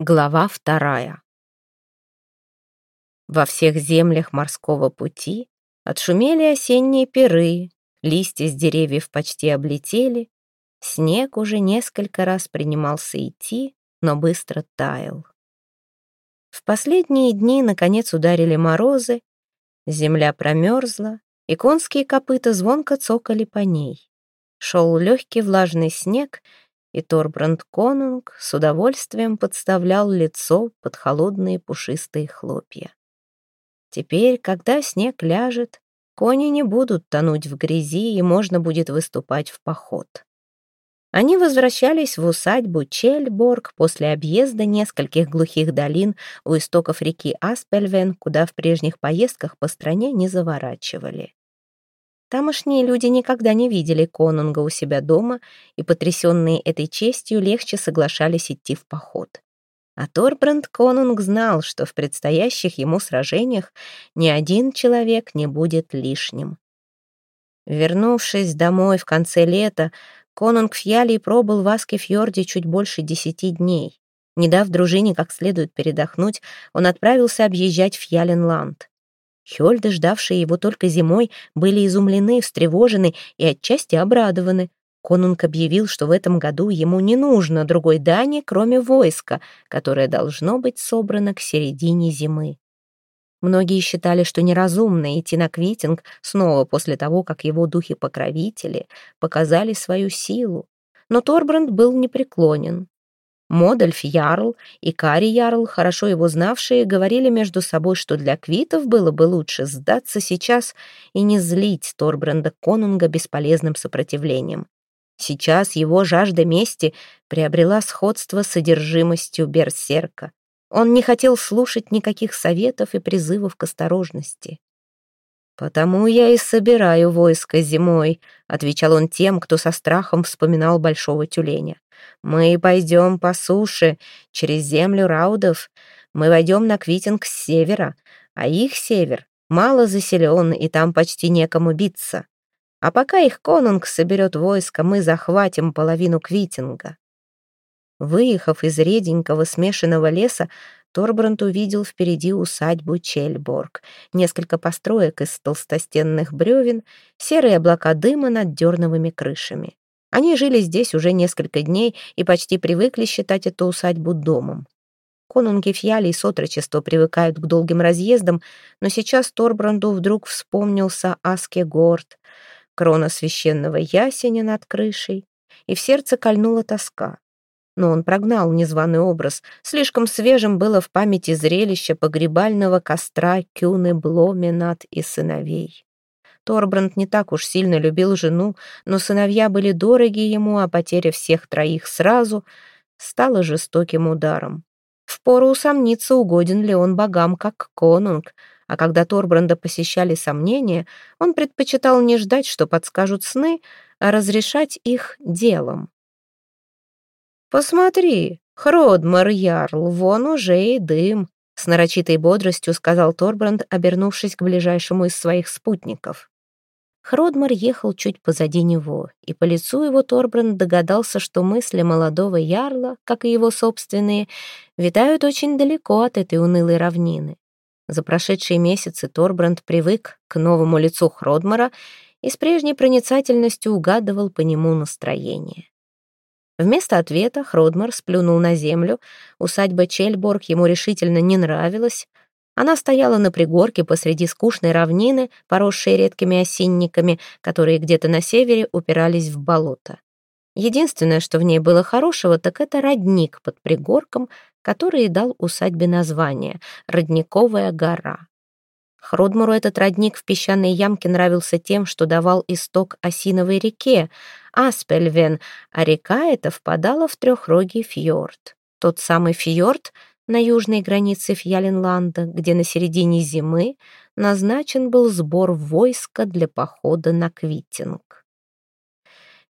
Глава вторая. Во всех землях морского пути отшумели осенние перы, листья с деревьев почти облетели, снег уже несколько раз принимался идти, но быстро таял. В последние дни, наконец, ударили морозы, земля промерзла, и конские копыта звонко цокали по ней. Шел легкий влажный снег — и Торбранд Конунг с удовольствием подставлял лицо под холодные пушистые хлопья. Теперь, когда снег ляжет, кони не будут тонуть в грязи, и можно будет выступать в поход. Они возвращались в усадьбу Чельборг после объезда нескольких глухих долин у истоков реки Аспельвен, куда в прежних поездках по стране не заворачивали. Тамошние люди никогда не видели конунга у себя дома, и, потрясенные этой честью, легче соглашались идти в поход. А Торбранд Конунг знал, что в предстоящих ему сражениях ни один человек не будет лишним. Вернувшись домой в конце лета, Конунг Фьялий пробыл в Аскефьорде чуть больше десяти дней. Не дав дружине как следует передохнуть, он отправился объезжать Фьяленланд. Хёльды, ждавшие его только зимой, были изумлены, встревожены и отчасти обрадованы. Конунг объявил, что в этом году ему не нужно другой дани, кроме войска, которое должно быть собрано к середине зимы. Многие считали, что неразумно идти на квитинг снова после того, как его духи-покровители показали свою силу. Но Торбранд был непреклонен. Модельф Ярл и Кари Ярл, хорошо его знавшие, говорили между собой, что для квитов было бы лучше сдаться сейчас и не злить Торбранда Конунга бесполезным сопротивлением. Сейчас его жажда мести приобрела сходство с содержимостью берсерка. Он не хотел слушать никаких советов и призывов к осторожности. «Потому я и собираю войско зимой», — отвечал он тем, кто со страхом вспоминал большого тюленя. Мы пойдем по суше, через землю раудов. Мы войдем на Квитинг с севера, а их север мало заселен, и там почти некому биться. А пока их конунг соберет войско, мы захватим половину Квитинга. Выехав из реденького смешанного леса, Торбранд увидел впереди усадьбу Чельборг, несколько построек из толстостенных бревен, серые облака дыма над дерновыми крышами. Они жили здесь уже несколько дней и почти привыкли считать эту усадьбу домом. Конунги Фьяли и Сотрочество привыкают к долгим разъездам, но сейчас Торбранду вдруг вспомнился Аскегорд, крона священного ясеня над крышей, и в сердце кольнула тоска. Но он прогнал незваный образ. Слишком свежим было в памяти зрелище погребального костра Кюны Бломенат и сыновей. Торбранд не так уж сильно любил жену, но сыновья были дороги ему, а потеря всех троих сразу стала жестоким ударом. Впору усомниться, угоден ли он богам, как конунг, а когда Торбранда посещали сомнения, он предпочитал не ждать, что подскажут сны, а разрешать их делом. «Посмотри, Хродмар Ярл, вон уже и дым», — с нарочитой бодростью сказал Торбранд, обернувшись к ближайшему из своих спутников. Хродмар ехал чуть позади него, и по лицу его Торбранд догадался, что мысли молодого ярла, как и его собственные, витают очень далеко от этой унылой равнины. За прошедшие месяцы Торбранд привык к новому лицу Хродмара и с прежней проницательностью угадывал по нему настроение. Вместо ответа Хродмар сплюнул на землю, усадьба Чельборг ему решительно не нравилась, она стояла на пригорке посреди скучной равнины, поросшей редкими осинниками, которые где-то на севере упирались в болото. Единственное, что в ней было хорошего, так это родник под пригорком, который и дал усадьбе название — Родниковая гора. Хродмуру этот родник в песчаной ямке нравился тем, что давал исток осиновой реке, Аспельвен, а река эта впадала в трехрогий фьорд. Тот самый фьорд, на южной границе Фьяленланда, где на середине зимы назначен был сбор войска для похода на Квитинг.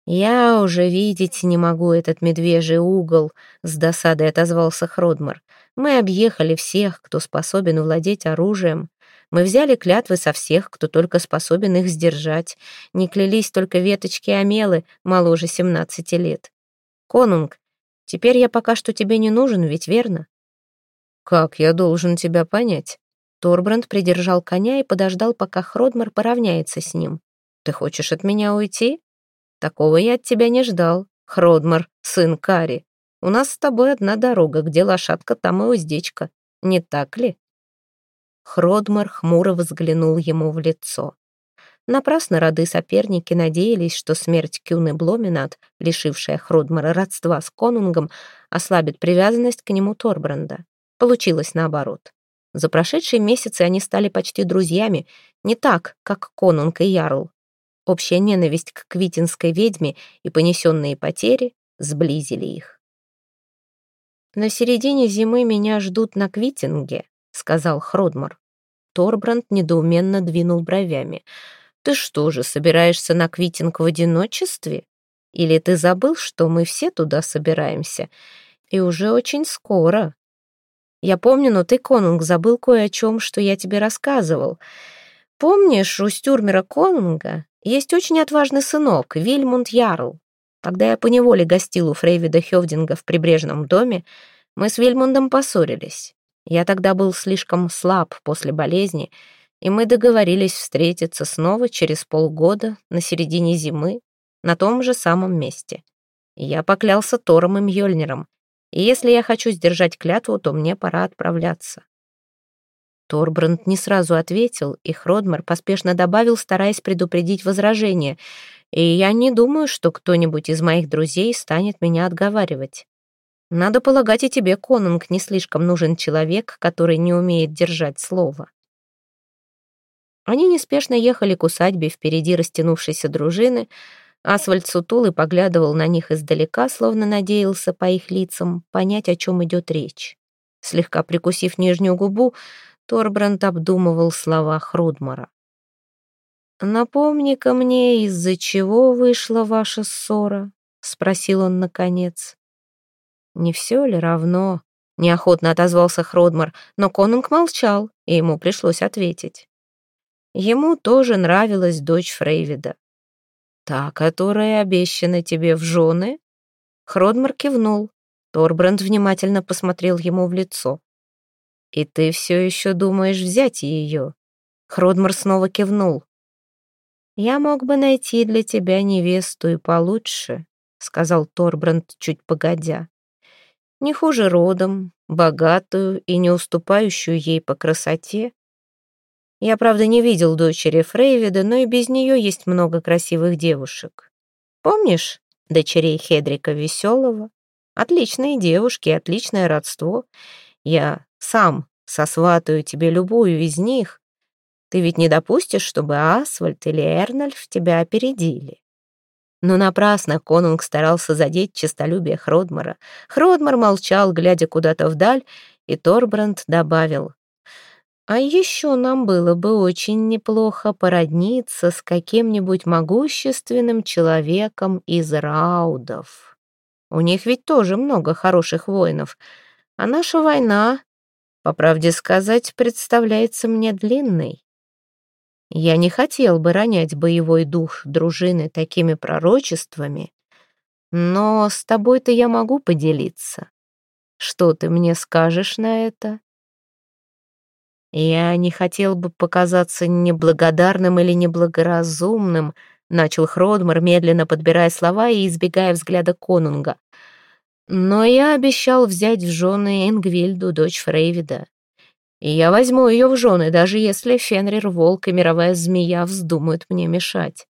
«Я уже видеть не могу этот медвежий угол», — с досадой отозвался Хродмар. «Мы объехали всех, кто способен владеть оружием. Мы взяли клятвы со всех, кто только способен их сдержать. Не клялись только веточки Амелы, моложе семнадцати лет. Конунг, теперь я пока что тебе не нужен, ведь верно? «Как я должен тебя понять?» Торбранд придержал коня и подождал, пока Хродмар поравняется с ним. «Ты хочешь от меня уйти?» «Такого я от тебя не ждал, Хродмар, сын Кари. У нас с тобой одна дорога, где лошадка, там и уздечка. Не так ли?» Хродмар хмуро взглянул ему в лицо. Напрасно роды-соперники надеялись, что смерть Кюны Бломинат, лишившая Хродмара родства с конунгом, ослабит привязанность к нему Торбранда. Получилось наоборот. За прошедшие месяцы они стали почти друзьями, не так, как конунг и ярл. Общая ненависть к квитинской ведьме и понесенные потери сблизили их. «На середине зимы меня ждут на Квитинге», — сказал Хродмар. Торбранд недоуменно двинул бровями — ты что же, собираешься на Квитинг в одиночестве? Или ты забыл, что мы все туда собираемся? И уже очень скоро. Я помню, но ты, Конунг, забыл кое о чем, что я тебе рассказывал. Помнишь, у Стюрмера Конунга есть очень отважный сынок, Вильмунд Ярл. Когда я поневоле гостил у Фрейвида Хевдинга в прибрежном доме, мы с Вильмундом поссорились. Я тогда был слишком слаб после болезни, и мы договорились встретиться снова через полгода на середине зимы на том же самом месте. Я поклялся Тором и Мьёльниром, и если я хочу сдержать клятву, то мне пора отправляться. Торбранд не сразу ответил, и Хродмар поспешно добавил, стараясь предупредить возражение, и я не думаю, что кто-нибудь из моих друзей станет меня отговаривать. Надо полагать, и тебе, конунг, не слишком нужен человек, который не умеет держать слово. Они неспешно ехали к усадьбе впереди растянувшейся дружины. Асвальд сутул и поглядывал на них издалека, словно надеялся по их лицам понять, о чем идет речь. Слегка прикусив нижнюю губу, Торбранд обдумывал слова Хрудмара. «Напомни-ка мне, из-за чего вышла ваша ссора?» — спросил он наконец. «Не все ли равно?» — неохотно отозвался Хродмар, но конунг молчал, и ему пришлось ответить. Ему тоже нравилась дочь Фрейвида. «Та, которая обещана тебе в жены?» Хродмар кивнул. Торбранд внимательно посмотрел ему в лицо. «И ты все еще думаешь взять ее?» Хродмар снова кивнул. «Я мог бы найти для тебя невесту и получше», — сказал Торбранд чуть погодя. «Не хуже родом, богатую и не уступающую ей по красоте, я, правда, не видел дочери Фрейвида, но и без нее есть много красивых девушек. Помнишь дочерей Хедрика Веселого? Отличные девушки, отличное родство. Я сам сосватаю тебе любую из них. Ты ведь не допустишь, чтобы Асвальд или Эрнольф тебя опередили. Но напрасно конунг старался задеть честолюбие Хродмара. Хродмар молчал, глядя куда-то вдаль, и Торбранд добавил, а еще нам было бы очень неплохо породниться с каким-нибудь могущественным человеком из раудов. У них ведь тоже много хороших воинов, а наша война, по правде сказать, представляется мне длинной. Я не хотел бы ронять боевой дух дружины такими пророчествами, но с тобой-то я могу поделиться. Что ты мне скажешь на это?» «Я не хотел бы показаться неблагодарным или неблагоразумным», начал Хродмар, медленно подбирая слова и избегая взгляда конунга. «Но я обещал взять в жены Ингвильду, дочь Фрейвида. И я возьму ее в жены, даже если Фенрир, волк и мировая змея вздумают мне мешать».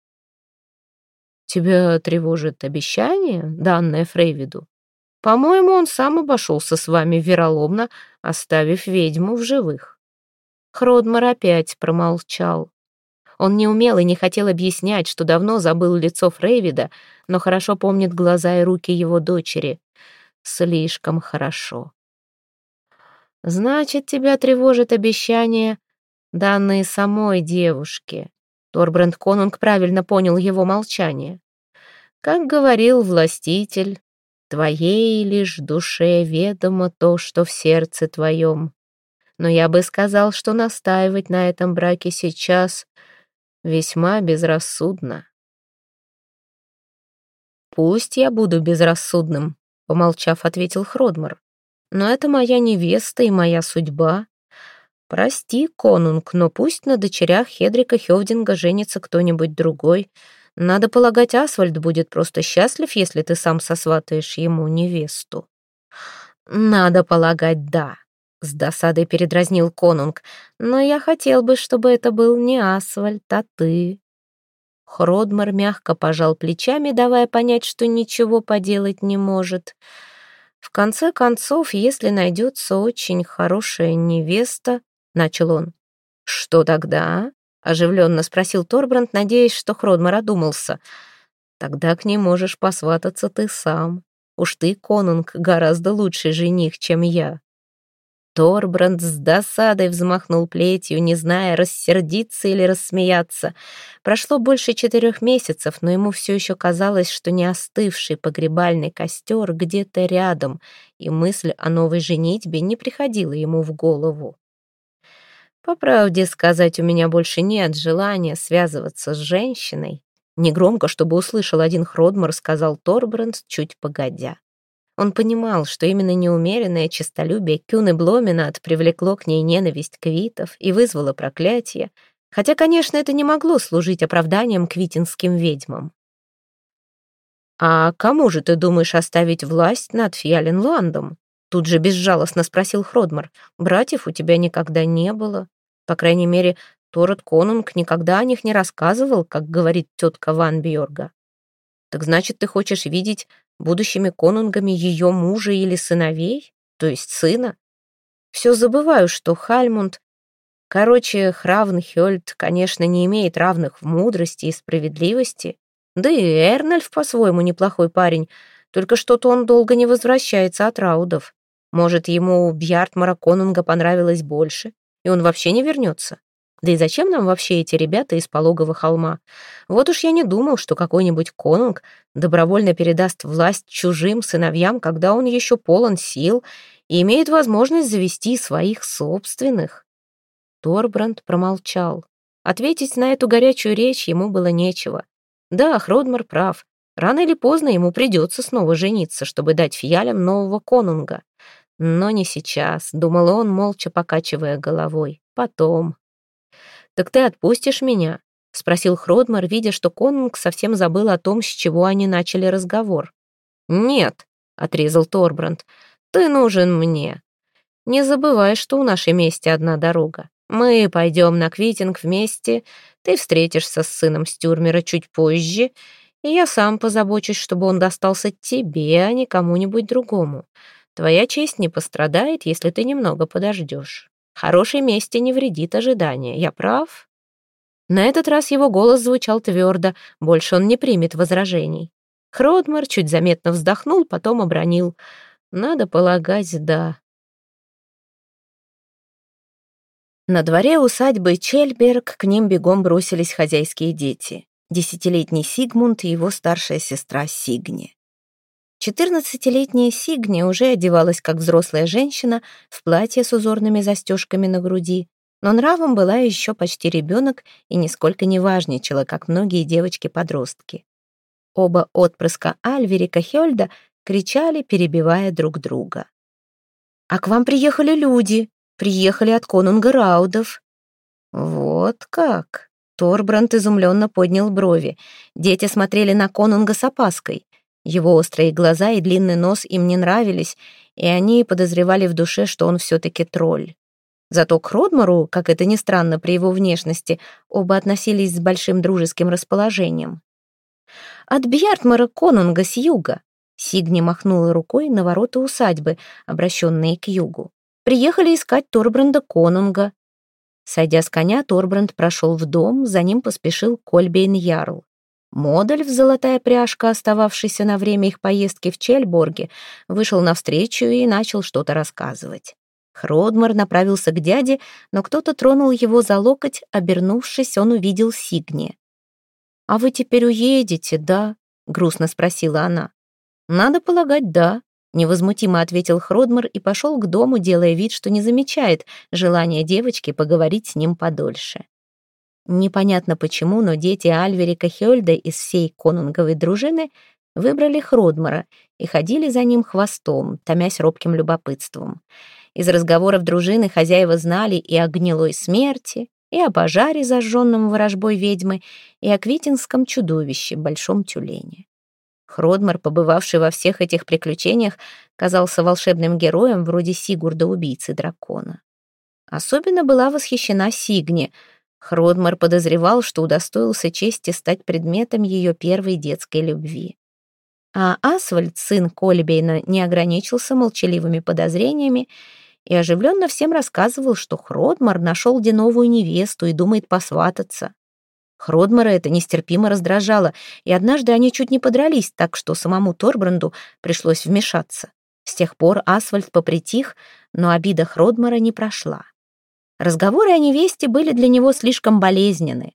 «Тебя тревожит обещание, данное Фрейвиду? По-моему, он сам обошелся с вами вероломно, оставив ведьму в живых». Хродмар опять промолчал. Он не умел и не хотел объяснять, что давно забыл лицо Фрейвида, но хорошо помнит глаза и руки его дочери. Слишком хорошо. «Значит, тебя тревожит обещание, данные самой девушке». Торбранд Конунг правильно понял его молчание. «Как говорил властитель, твоей лишь душе ведомо то, что в сердце твоем но я бы сказал, что настаивать на этом браке сейчас весьма безрассудно. «Пусть я буду безрассудным», — помолчав, ответил Хродмар. Но это моя невеста и моя судьба. Прости, конунг, но пусть на дочерях Хедрика Хевдинга женится кто-нибудь другой. Надо полагать, Асвальд будет просто счастлив, если ты сам сосватаешь ему невесту. Надо полагать, да. С досадой передразнил конунг. Но я хотел бы, чтобы это был не Асвальд, а ты. Хродмар мягко пожал плечами, давая понять, что ничего поделать не может. В конце концов, если найдется очень хорошая невеста, начал он. «Что тогда?» — оживленно спросил Торбранд, надеясь, что Хродмар одумался. «Тогда к ней можешь посвататься ты сам. Уж ты, конунг, гораздо лучший жених, чем я». Торбранд с досадой взмахнул плетью, не зная, рассердиться или рассмеяться. Прошло больше четырех месяцев, но ему все еще казалось, что не остывший погребальный костер где-то рядом, и мысль о новой женитьбе не приходила ему в голову. По правде сказать, у меня больше нет желания связываться с женщиной. Негромко, чтобы услышал один Хродмар, сказал Торбранд чуть погодя. Он понимал, что именно неумеренное честолюбие Кюны Бломинат привлекло к ней ненависть квитов и вызвало проклятие, хотя, конечно, это не могло служить оправданием квитинским ведьмам. «А кому же ты думаешь оставить власть над Фьяленландом?» Тут же безжалостно спросил Хродмар. «Братьев у тебя никогда не было. По крайней мере, Торет Конунг никогда о них не рассказывал, как говорит тетка Ван Бьорга. Так значит, ты хочешь видеть будущими конунгами ее мужа или сыновей, то есть сына? Все забываю, что Хальмунд... Короче, Хравнхёльд, конечно, не имеет равных в мудрости и справедливости. Да и Эрнольф по-своему неплохой парень, только что-то он долго не возвращается от раудов. Может, ему Бьяртмара Конунга понравилось больше, и он вообще не вернется. Да и зачем нам вообще эти ребята из пологого холма? Вот уж я не думал, что какой-нибудь конунг добровольно передаст власть чужим сыновьям, когда он еще полон сил и имеет возможность завести своих собственных. Торбранд промолчал. Ответить на эту горячую речь ему было нечего. Да, Хродмар прав. Рано или поздно ему придется снова жениться, чтобы дать фиалям нового конунга. Но не сейчас, думал он, молча покачивая головой. Потом. «Так ты отпустишь меня?» — спросил Хродмар, видя, что конунг совсем забыл о том, с чего они начали разговор. «Нет», — отрезал Торбранд, — «ты нужен мне. Не забывай, что у нашей мести одна дорога. Мы пойдем на Квитинг вместе, ты встретишься с сыном Стюрмера чуть позже, и я сам позабочусь, чтобы он достался тебе, а не кому-нибудь другому. Твоя честь не пострадает, если ты немного подождешь. Хорошей мести не вредит ожидание. Я прав?» На этот раз его голос звучал твердо, больше он не примет возражений. Хродмар чуть заметно вздохнул, потом обронил. «Надо полагать, да». На дворе усадьбы Чельберг к ним бегом бросились хозяйские дети. Десятилетний Сигмунд и его старшая сестра Сигни. Четырнадцатилетняя Сигни уже одевалась как взрослая женщина в платье с узорными застежками на груди, но нравом была еще почти ребенок и нисколько не важничала, как многие девочки-подростки. Оба отпрыска Альверика Хельда кричали, перебивая друг друга. «А к вам приехали люди, приехали от конунга Раудов». «Вот как!» Торбранд изумленно поднял брови. Дети смотрели на конунга с опаской. Его острые глаза и длинный нос им не нравились, и они подозревали в душе, что он все-таки тролль. Зато к Родмару, как это ни странно при его внешности, оба относились с большим дружеским расположением. «От Бьяртмара Конунга с юга», — Сигни махнула рукой на ворота усадьбы, обращенные к югу. «Приехали искать Торбранда Конунга». Сойдя с коня, Торбранд прошел в дом, за ним поспешил Кольбейн Ярл. Модуль в золотая пряжка, остававшийся на время их поездки в Чельборге, вышел навстречу и начал что-то рассказывать. Хродмар направился к дяде, но кто-то тронул его за локоть, обернувшись, он увидел Сигни. «А вы теперь уедете, да?» — грустно спросила она. «Надо полагать, да», — невозмутимо ответил Хродмар и пошел к дому, делая вид, что не замечает желания девочки поговорить с ним подольше. Непонятно почему, но дети Альверика Хёльда из всей конунговой дружины выбрали Хродмара и ходили за ним хвостом, томясь робким любопытством. Из разговоров дружины хозяева знали и о гнилой смерти, и о пожаре, зажженном ворожбой ведьмы, и о квитинском чудовище, большом тюлене. Хродмар, побывавший во всех этих приключениях, казался волшебным героем вроде Сигурда-убийцы дракона. Особенно была восхищена Сигни. Хродмар подозревал, что удостоился чести стать предметом ее первой детской любви. А Асвальд, сын Кольбейна, не ограничился молчаливыми подозрениями и оживленно всем рассказывал, что Хродмар нашел где новую невесту и думает посвататься. Хродмара это нестерпимо раздражало, и однажды они чуть не подрались, так что самому Торбранду пришлось вмешаться. С тех пор Асфальт попритих, но обида Хродмара не прошла. Разговоры о невесте были для него слишком болезненны.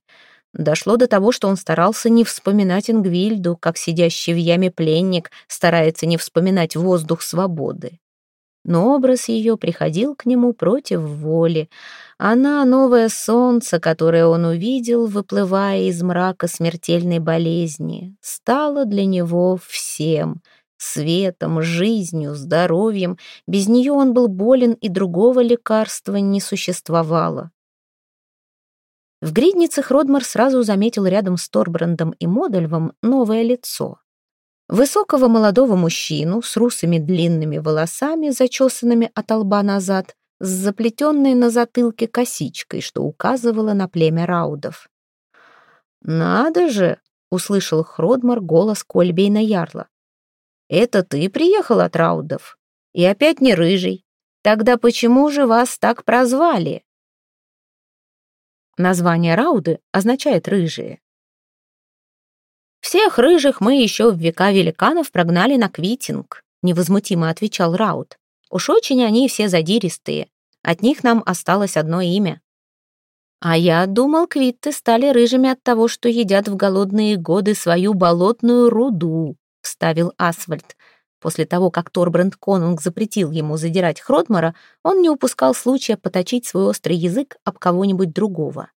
Дошло до того, что он старался не вспоминать Ингвильду, как сидящий в яме пленник старается не вспоминать воздух свободы но образ ее приходил к нему против воли. Она — новое солнце, которое он увидел, выплывая из мрака смертельной болезни, стала для него всем — светом, жизнью, здоровьем. Без нее он был болен, и другого лекарства не существовало. В гриднице Хродмар сразу заметил рядом с Торбрандом и Модельвом новое лицо. Высокого молодого мужчину с русыми длинными волосами, зачесанными от лба назад, с заплетенной на затылке косичкой, что указывало на племя раудов. «Надо же!» — услышал Хродмар голос Кольбейна Ярла. «Это ты приехал от раудов? И опять не рыжий. Тогда почему же вас так прозвали?» Название рауды означает «рыжие». «Всех рыжих мы еще в века великанов прогнали на квитинг», невозмутимо отвечал Раут. «Уж очень они все задиристые. От них нам осталось одно имя». «А я думал, квитты стали рыжими от того, что едят в голодные годы свою болотную руду», вставил Асфальт. После того, как Торбранд Конунг запретил ему задирать Хродмара, он не упускал случая поточить свой острый язык об кого-нибудь другого.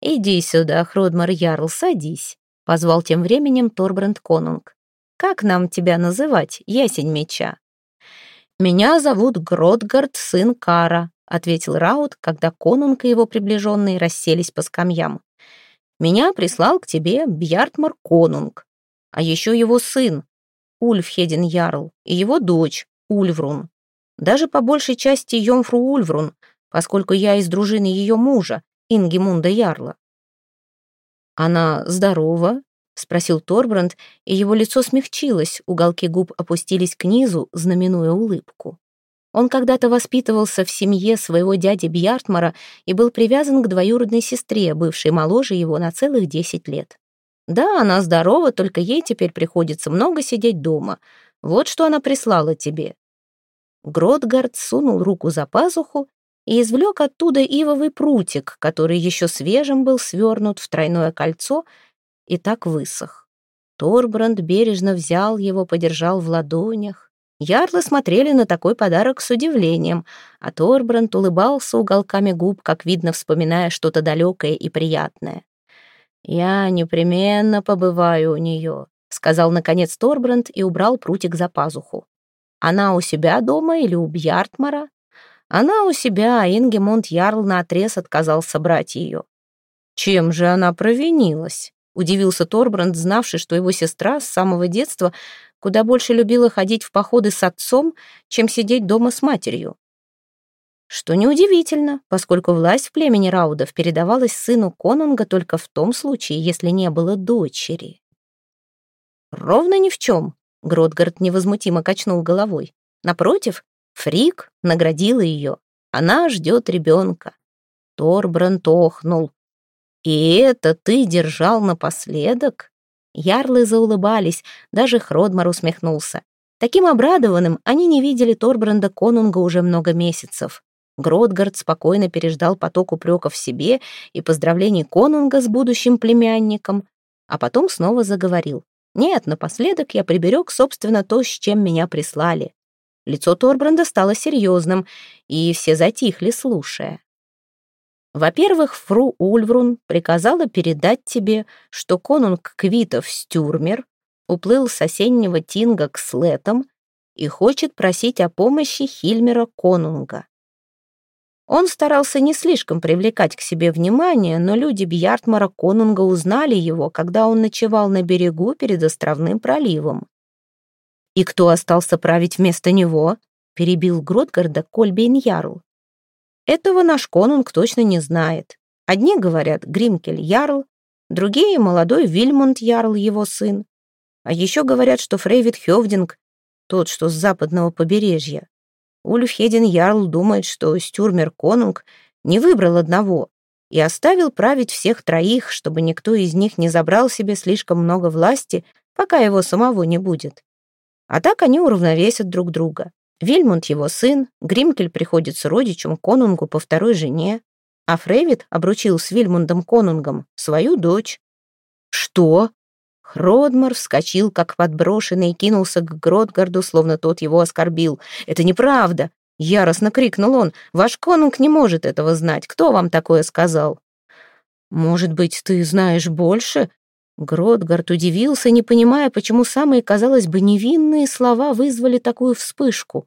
«Иди сюда, Хродмар Ярл, садись позвал тем временем Торбранд Конунг. «Как нам тебя называть, ясень меча?» «Меня зовут Гродгард, сын Кара», — ответил Раут, когда Конунг и его приближенные расселись по скамьям. «Меня прислал к тебе Бьяртмар Конунг, а еще его сын, Ульфхеден Ярл, и его дочь, Ульврун. Даже по большей части Йомфру Ульврун, поскольку я из дружины ее мужа, Ингемунда Ярла. «Она здорова?» — спросил Торбранд, и его лицо смягчилось, уголки губ опустились к низу, знаменуя улыбку. Он когда-то воспитывался в семье своего дяди Бьяртмара и был привязан к двоюродной сестре, бывшей моложе его на целых десять лет. «Да, она здорова, только ей теперь приходится много сидеть дома. Вот что она прислала тебе». Гродгард сунул руку за пазуху и извлек оттуда ивовый прутик, который еще свежим был свернут в тройное кольцо и так высох. Торбранд бережно взял его, подержал в ладонях. Ярлы смотрели на такой подарок с удивлением, а Торбранд улыбался уголками губ, как видно, вспоминая что-то далекое и приятное. «Я непременно побываю у нее», — сказал, наконец, Торбранд и убрал прутик за пазуху. «Она у себя дома или у Бьяртмара?» Она у себя, а Ингемунд Ярл наотрез отказался брать ее. Чем же она провинилась? Удивился Торбранд, знавший, что его сестра с самого детства куда больше любила ходить в походы с отцом, чем сидеть дома с матерью. Что неудивительно, поскольку власть в племени Раудов передавалась сыну Конунга только в том случае, если не было дочери. «Ровно ни в чем», — Гродгард невозмутимо качнул головой. «Напротив, Фрик наградила ее. Она ждет ребенка. Торбранд охнул. «И это ты держал напоследок?» Ярлы заулыбались, даже Хродмар усмехнулся. Таким обрадованным они не видели Торбранда Конунга уже много месяцев. Гродгард спокойно переждал поток упреков себе и поздравлений Конунга с будущим племянником, а потом снова заговорил. «Нет, напоследок я приберег, собственно, то, с чем меня прислали. Лицо Торбранда стало серьезным, и все затихли, слушая. Во-первых, фру Ульврун приказала передать тебе, что конунг Квитов Стюрмер уплыл с осеннего Тинга к Слетам и хочет просить о помощи Хильмера Конунга. Он старался не слишком привлекать к себе внимание, но люди Бьяртмара Конунга узнали его, когда он ночевал на берегу перед островным проливом. «И кто остался править вместо него?» — перебил Гротгарда Кольбейн Ярл. «Этого наш конунг точно не знает. Одни говорят Гримкель Ярл, другие — молодой Вильмунд Ярл, его сын. А еще говорят, что Фрейвид Хевдинг тот, что с западного побережья. Ульфхеден Ярл думает, что Стюрмер Конунг не выбрал одного и оставил править всех троих, чтобы никто из них не забрал себе слишком много власти, пока его самого не будет. А так они уравновесят друг друга. Вильмунд его сын, Гримкель приходится родичем Конунгу по второй жене, а Фрейвид обручил с Вильмундом Конунгом свою дочь. «Что?» Хродмар вскочил, как подброшенный, и кинулся к Гродгарду, словно тот его оскорбил. «Это неправда!» — яростно крикнул он. «Ваш конунг не может этого знать. Кто вам такое сказал?» «Может быть, ты знаешь больше?» Гродгард удивился, не понимая, почему самые, казалось бы, невинные слова вызвали такую вспышку.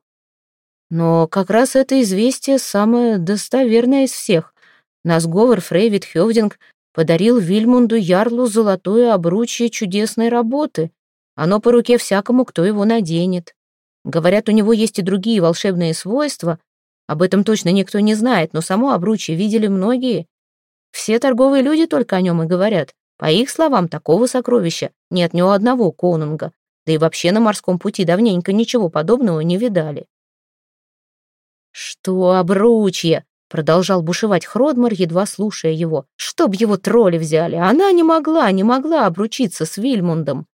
Но как раз это известие самое достоверное из всех. На сговор Фрейвид Хёвдинг подарил Вильмунду Ярлу золотое обручье чудесной работы. Оно по руке всякому, кто его наденет. Говорят, у него есть и другие волшебные свойства. Об этом точно никто не знает, но само обручье видели многие. Все торговые люди только о нем и говорят. По их словам, такого сокровища нет ни у одного конунга. Да и вообще на морском пути давненько ничего подобного не видали. «Что обручье?» Продолжал бушевать Хродмар, едва слушая его. Чтоб его тролли взяли. Она не могла, не могла обручиться с Вильмундом.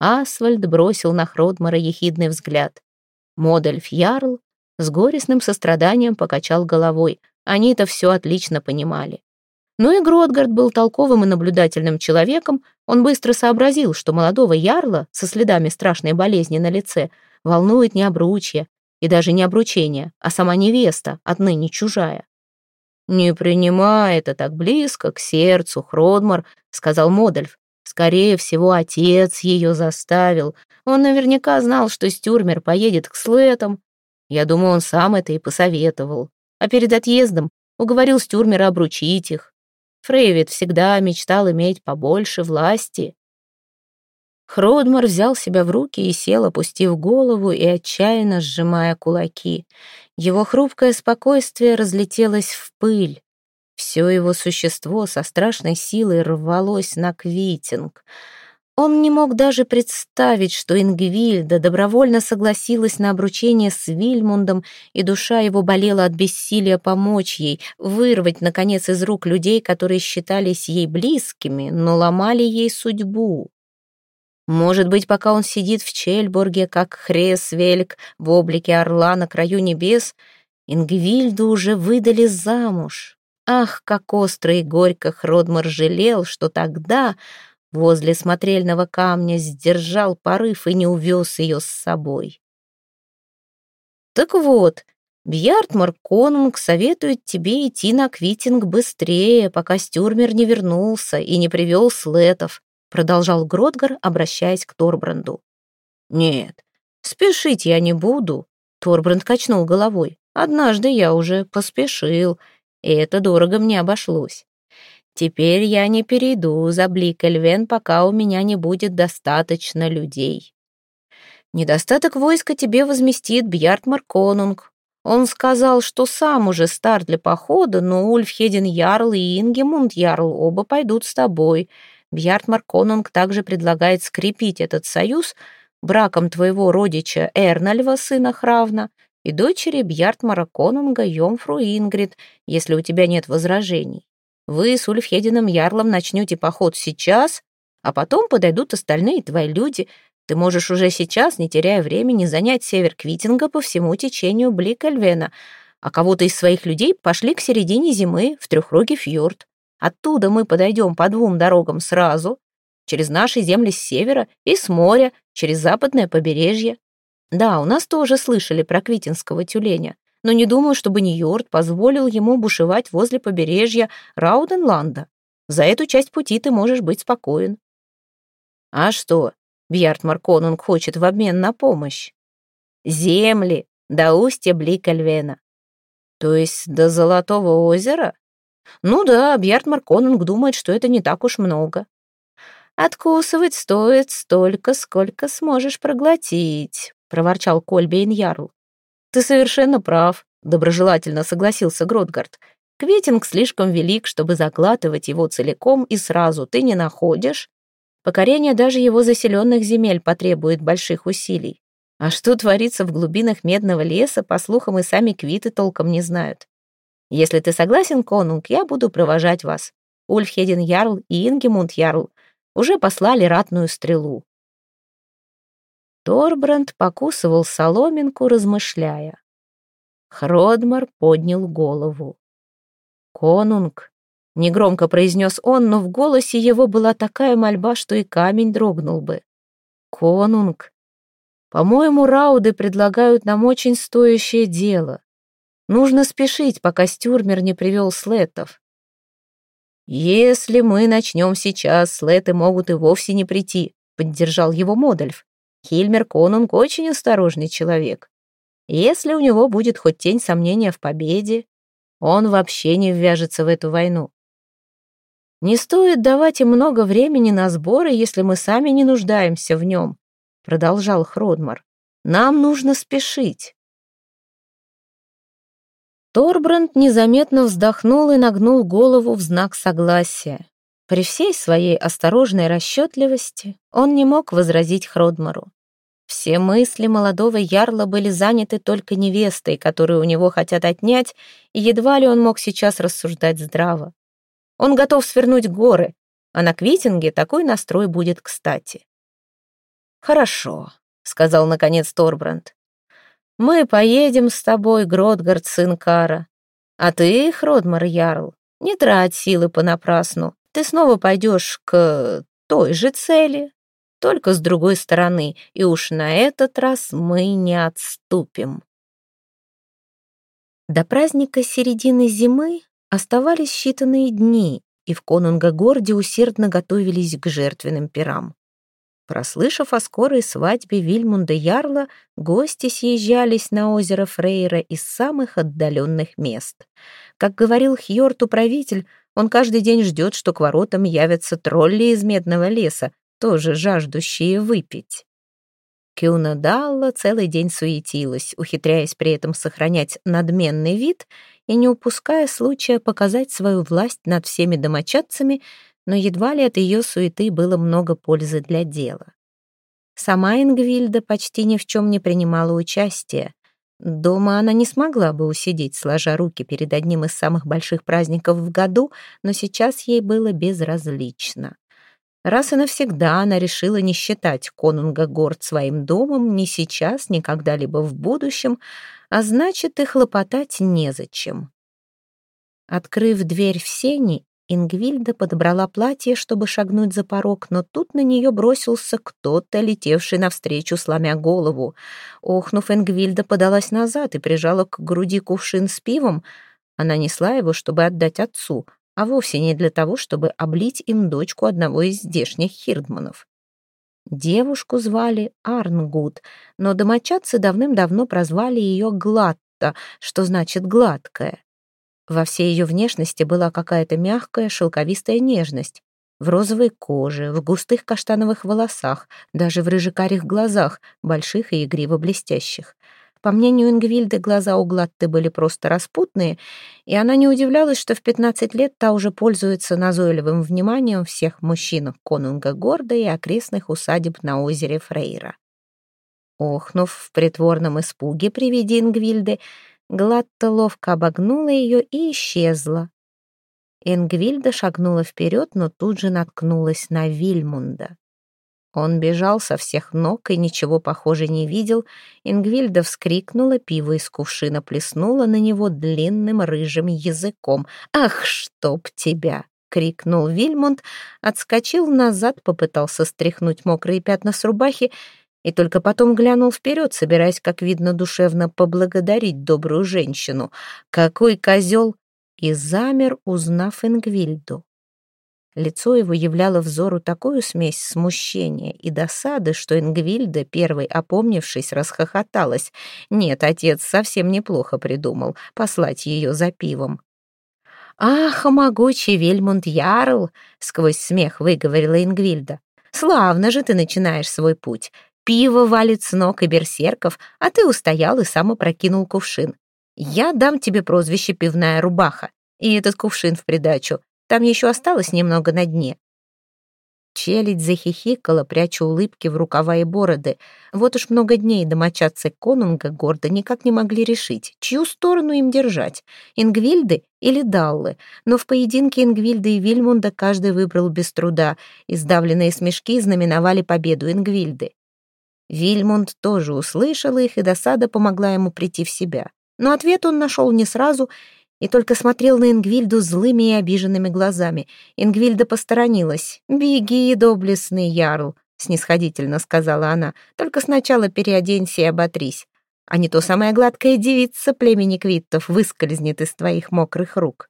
Асвальд бросил на Хродмара ехидный взгляд. Модельф Ярл с горестным состраданием покачал головой. Они-то все отлично понимали. Но и Гродгард был толковым и наблюдательным человеком. Он быстро сообразил, что молодого ярла со следами страшной болезни на лице волнует не обручье, и даже не обручение, а сама невеста, отныне чужая. «Не принимай это так близко к сердцу, Хродмар», — сказал Модельф. «Скорее всего, отец ее заставил. Он наверняка знал, что Стюрмер поедет к Слетам. Я думаю, он сам это и посоветовал. А перед отъездом уговорил Стюрмера обручить их. Фрейвит всегда мечтал иметь побольше власти. Хродмар взял себя в руки и сел, опустив голову и отчаянно сжимая кулаки. Его хрупкое спокойствие разлетелось в пыль. Все его существо со страшной силой рвалось на Квитинг. Он не мог даже представить, что Ингвильда добровольно согласилась на обручение с Вильмундом, и душа его болела от бессилия помочь ей, вырвать, наконец, из рук людей, которые считались ей близкими, но ломали ей судьбу. Может быть, пока он сидит в Чельбурге, как Хресвельк в облике орла на краю небес, Ингвильду уже выдали замуж. Ах, как остро и горько Хродмар жалел, что тогда возле смотрельного камня сдержал порыв и не увез ее с собой. Так вот, Бьяртмар Конунг советует тебе идти на Квитинг быстрее, пока Стюрмер не вернулся и не привел слетов продолжал Гродгар, обращаясь к Торбранду. «Нет, спешить я не буду», — Торбранд качнул головой. «Однажды я уже поспешил, и это дорого мне обошлось. Теперь я не перейду за Бликельвен, пока у меня не будет достаточно людей. Недостаток войска тебе возместит Бьяртмар Конунг. Он сказал, что сам уже стар для похода, но Ульфхеден Ярл и Ингемунд Ярл оба пойдут с тобой. Бьяртмар Конунг также предлагает скрепить этот союз браком твоего родича Эрнальва, сына Хравна, и дочери Бьяртмара Конунга, Йомфру Ингрид, если у тебя нет возражений. Вы с Ульфхединым Ярлом начнете поход сейчас, а потом подойдут остальные твои люди. Ты можешь уже сейчас, не теряя времени, занять север Квитинга по всему течению Бликельвена, а кого-то из своих людей пошли к середине зимы в трехрогий фьорд. Оттуда мы подойдем по двум дорогам сразу, через наши земли с севера и с моря, через западное побережье. Да, у нас тоже слышали про квитинского тюленя, но не думаю, чтобы Нью-Йорк позволил ему бушевать возле побережья Рауденланда. За эту часть пути ты можешь быть спокоен. А что, Бьяртмар Конунг хочет в обмен на помощь? Земли до устья Бликальвена. То есть до Золотого озера? Ну да, Бьяртмар Конунг думает, что это не так уж много. Откусывать стоит столько, сколько сможешь проглотить, проворчал Кольбейн Ярл. Ты совершенно прав, доброжелательно согласился Гротгард. Кветинг слишком велик, чтобы заглатывать его целиком и сразу ты не находишь. Покорение даже его заселенных земель потребует больших усилий. А что творится в глубинах медного леса, по слухам, и сами квиты толком не знают. Если ты согласен, конунг, я буду провожать вас. Ульфхеден Ярл и Ингемунд Ярл уже послали ратную стрелу. Торбранд покусывал соломинку, размышляя. Хродмар поднял голову. «Конунг!» — негромко произнес он, но в голосе его была такая мольба, что и камень дрогнул бы. «Конунг! По-моему, рауды предлагают нам очень стоящее дело. Нужно спешить, пока Стюрмер не привел слетов. «Если мы начнем сейчас, слеты могут и вовсе не прийти», — поддержал его Модельф. «Хильмер Конунг очень осторожный человек. Если у него будет хоть тень сомнения в победе, он вообще не ввяжется в эту войну. Не стоит давать им много времени на сборы, если мы сами не нуждаемся в нем», — продолжал Хродмар. «Нам нужно спешить». Торбранд незаметно вздохнул и нагнул голову в знак согласия. При всей своей осторожной расчетливости он не мог возразить Хродмару. Все мысли молодого ярла были заняты только невестой, которую у него хотят отнять, и едва ли он мог сейчас рассуждать здраво. Он готов свернуть горы, а на Квитинге такой настрой будет кстати. «Хорошо», — сказал наконец Торбранд. Мы поедем с тобой, Гродгард, сын Кара. А ты, Хродмар Ярл, не трать силы понапрасну. Ты снова пойдешь к той же цели, только с другой стороны, и уж на этот раз мы не отступим. До праздника середины зимы оставались считанные дни, и в Конунга-Горде усердно готовились к жертвенным пирам. Прослышав о скорой свадьбе Вильмунда Ярла, гости съезжались на озеро Фрейра из самых отдаленных мест. Как говорил Хьорту правитель, он каждый день ждет, что к воротам явятся тролли из Медного леса, тоже жаждущие выпить. Кюна Далла целый день суетилась, ухитряясь при этом сохранять надменный вид и не упуская случая показать свою власть над всеми домочадцами, но едва ли от ее суеты было много пользы для дела. Сама Ингвильда почти ни в чем не принимала участия. Дома она не смогла бы усидеть, сложа руки перед одним из самых больших праздников в году, но сейчас ей было безразлично. Раз и навсегда она решила не считать конунга Горд своим домом ни сейчас, ни когда-либо в будущем, а значит, и хлопотать незачем. Открыв дверь в сени, Ингвильда подобрала платье, чтобы шагнуть за порог, но тут на нее бросился кто-то, летевший навстречу, сломя голову. Охнув, Ингвильда подалась назад и прижала к груди кувшин с пивом. Она несла его, чтобы отдать отцу, а вовсе не для того, чтобы облить им дочку одного из здешних хирдманов. Девушку звали Арнгут, но домочадцы давным-давно прозвали ее Гладта, что значит «гладкая». Во всей ее внешности была какая-то мягкая шелковистая нежность. В розовой коже, в густых каштановых волосах, даже в рыжекарих глазах, больших и игриво блестящих. По мнению Ингвильды, глаза у Глатты были просто распутные, и она не удивлялась, что в 15 лет та уже пользуется назойливым вниманием всех мужчин конунга Горда и окрестных усадеб на озере Фрейра. Охнув в притворном испуге при виде Ингвильды, Гладто ловко обогнула ее и исчезла. Энгвильда шагнула вперед, но тут же наткнулась на Вильмунда. Он бежал со всех ног и ничего, похоже, не видел. Ингвильда вскрикнула, пиво из кувшина плеснуло на него длинным рыжим языком. «Ах, чтоб тебя!» — крикнул Вильмунд, отскочил назад, попытался стряхнуть мокрые пятна с рубахи и только потом глянул вперед, собираясь, как видно, душевно поблагодарить добрую женщину. Какой козел! И замер, узнав Ингвильду. Лицо его являло взору такую смесь смущения и досады, что Ингвильда, первой опомнившись, расхохоталась. Нет, отец совсем неплохо придумал послать ее за пивом. «Ах, могучий Вильмунд Ярл!» — сквозь смех выговорила Ингвильда. «Славно же ты начинаешь свой путь. Пиво валит с ног и берсерков, а ты устоял и сам опрокинул кувшин. Я дам тебе прозвище «Пивная рубаха» и этот кувшин в придачу. Там еще осталось немного на дне». Челядь захихикала, пряча улыбки в рукава и бороды. Вот уж много дней домочадцы конунга гордо никак не могли решить, чью сторону им держать, Ингвильды или Даллы. Но в поединке Ингвильды и Вильмунда каждый выбрал без труда, и сдавленные смешки знаменовали победу Ингвильды. Вильмунд тоже услышал их, и досада помогла ему прийти в себя. Но ответ он нашел не сразу и только смотрел на Ингвильду злыми и обиженными глазами. Ингвильда посторонилась. «Беги, доблестный ярл», — снисходительно сказала она. «Только сначала переоденься и оботрись, а не то самая гладкая девица племени Квиттов выскользнет из твоих мокрых рук».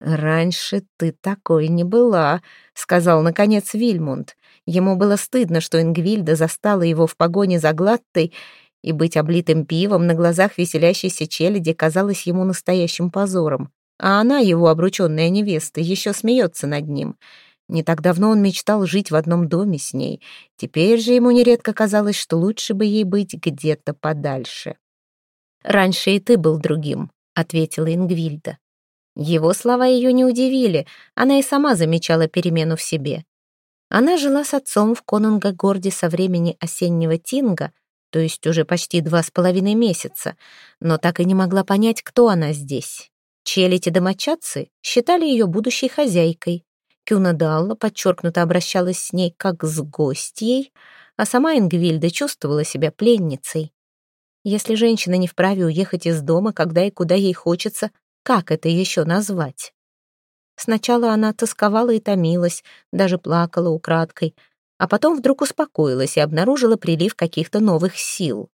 «Раньше ты такой не была», — сказал, наконец, Вильмунд. Ему было стыдно, что Ингвильда застала его в погоне за гладтой, и быть облитым пивом на глазах веселящейся челяди казалось ему настоящим позором. А она, его обрученная невеста, еще смеется над ним. Не так давно он мечтал жить в одном доме с ней. Теперь же ему нередко казалось, что лучше бы ей быть где-то подальше. «Раньше и ты был другим», — ответила Ингвильда. Его слова ее не удивили, она и сама замечала перемену в себе. Она жила с отцом в Конунга-Горде со времени осеннего тинга, то есть уже почти два с половиной месяца, но так и не могла понять, кто она здесь. Челядь и домочадцы считали ее будущей хозяйкой. Кюна Далла подчеркнуто обращалась с ней как с гостьей, а сама Ингвильда чувствовала себя пленницей. Если женщина не вправе уехать из дома, когда и куда ей хочется, как это еще назвать? Сначала она тосковала и томилась, даже плакала украдкой — а потом вдруг успокоилась и обнаружила прилив каких-то новых сил.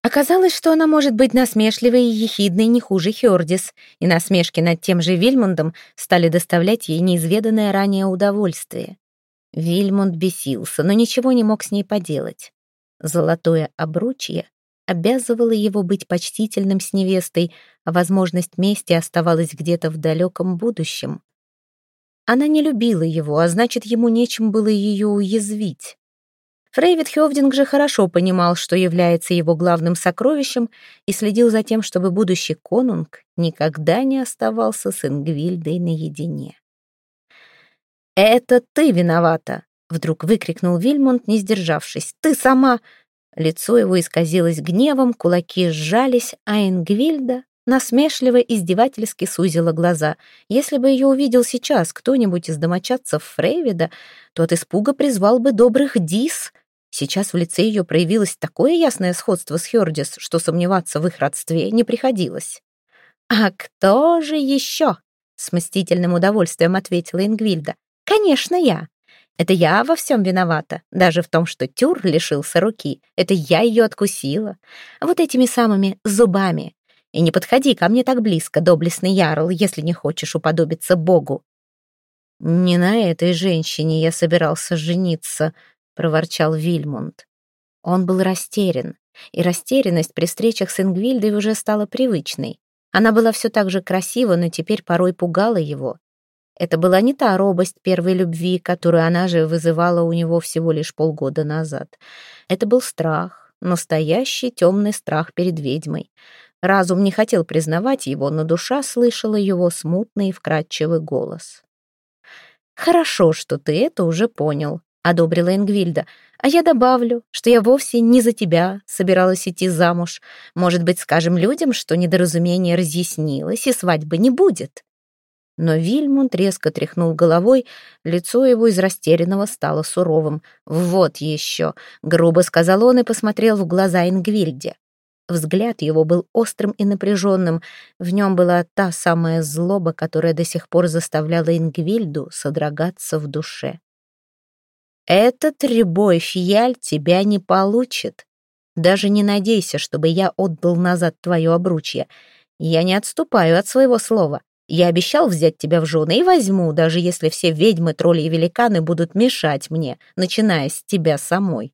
Оказалось, что она может быть насмешливой и ехидной не хуже Хёрдис, и насмешки над тем же Вильмундом стали доставлять ей неизведанное ранее удовольствие. Вильмунд бесился, но ничего не мог с ней поделать. Золотое обручье обязывало его быть почтительным с невестой, а возможность мести оставалась где-то в далеком будущем. Она не любила его, а значит, ему нечем было ее уязвить. Фрейвид Хёвдинг же хорошо понимал, что является его главным сокровищем, и следил за тем, чтобы будущий конунг никогда не оставался с Ингвильдой наедине. «Это ты виновата!» — вдруг выкрикнул Вильмунд, не сдержавшись. «Ты сама...» Лицо его исказилось гневом, кулаки сжались, а Ингвильда насмешливо издевательски сузила глаза. Если бы ее увидел сейчас кто-нибудь из домочадцев Фрейвида, то от испуга призвал бы добрых дис. Сейчас в лице ее проявилось такое ясное сходство с Хердис, что сомневаться в их родстве не приходилось. «А кто же еще?» — с мстительным удовольствием ответила Ингвильда. «Конечно, я. Это я во всем виновата, даже в том, что Тюр лишился руки. Это я ее откусила. Вот этими самыми зубами. И не подходи ко мне так близко, доблестный ярл, если не хочешь уподобиться Богу». «Не на этой женщине я собирался жениться», — проворчал Вильмунд. Он был растерян, и растерянность при встречах с Ингвильдой уже стала привычной. Она была все так же красива, но теперь порой пугала его. Это была не та робость первой любви, которую она же вызывала у него всего лишь полгода назад. Это был страх, настоящий темный страх перед ведьмой. Разум не хотел признавать его, но душа слышала его смутный и вкрадчивый голос. «Хорошо, что ты это уже понял», — одобрила Ингвильда. «А я добавлю, что я вовсе не за тебя собиралась идти замуж. Может быть, скажем людям, что недоразумение разъяснилось, и свадьбы не будет». Но Вильмунд резко тряхнул головой, лицо его из растерянного стало суровым. «Вот еще!» — грубо сказал он и посмотрел в глаза Ингвильде. Взгляд его был острым и напряженным. В нем была та самая злоба, которая до сих пор заставляла Ингвильду содрогаться в душе. «Этот рябой фияль тебя не получит. Даже не надейся, чтобы я отдал назад твое обручье. Я не отступаю от своего слова. Я обещал взять тебя в жены и возьму, даже если все ведьмы, тролли и великаны будут мешать мне, начиная с тебя самой».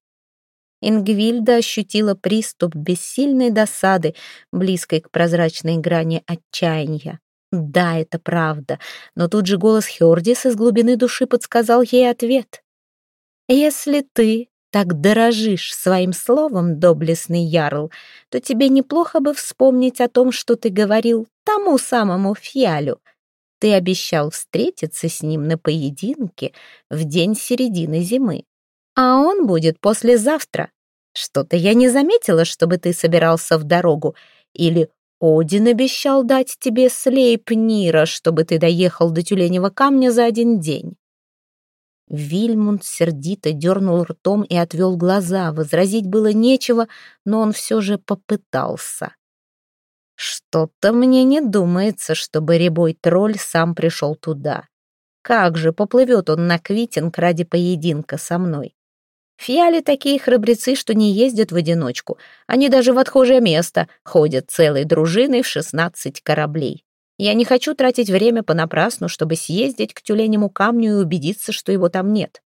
Ингвильда ощутила приступ бессильной досады, близкой к прозрачной грани отчаяния. Да, это правда, но тут же голос Хёрдис из глубины души подсказал ей ответ. «Если ты так дорожишь своим словом, доблестный ярл, то тебе неплохо бы вспомнить о том, что ты говорил тому самому Фиалю. Ты обещал встретиться с ним на поединке в день середины зимы, а он будет послезавтра. Что-то я не заметила, чтобы ты собирался в дорогу, или Один обещал дать тебе слейпнира, чтобы ты доехал до тюленевого камня за один день. Вильмунд сердито дернул ртом и отвел глаза. Возразить было нечего, но он все же попытался. Что-то мне не думается, чтобы рябой тролль сам пришел туда. Как же поплывет он на Квитинг ради поединка со мной? Фиали такие храбрецы, что не ездят в одиночку. Они даже в отхожее место ходят целой дружиной в шестнадцать кораблей. Я не хочу тратить время понапрасну, чтобы съездить к тюленему камню и убедиться, что его там нет.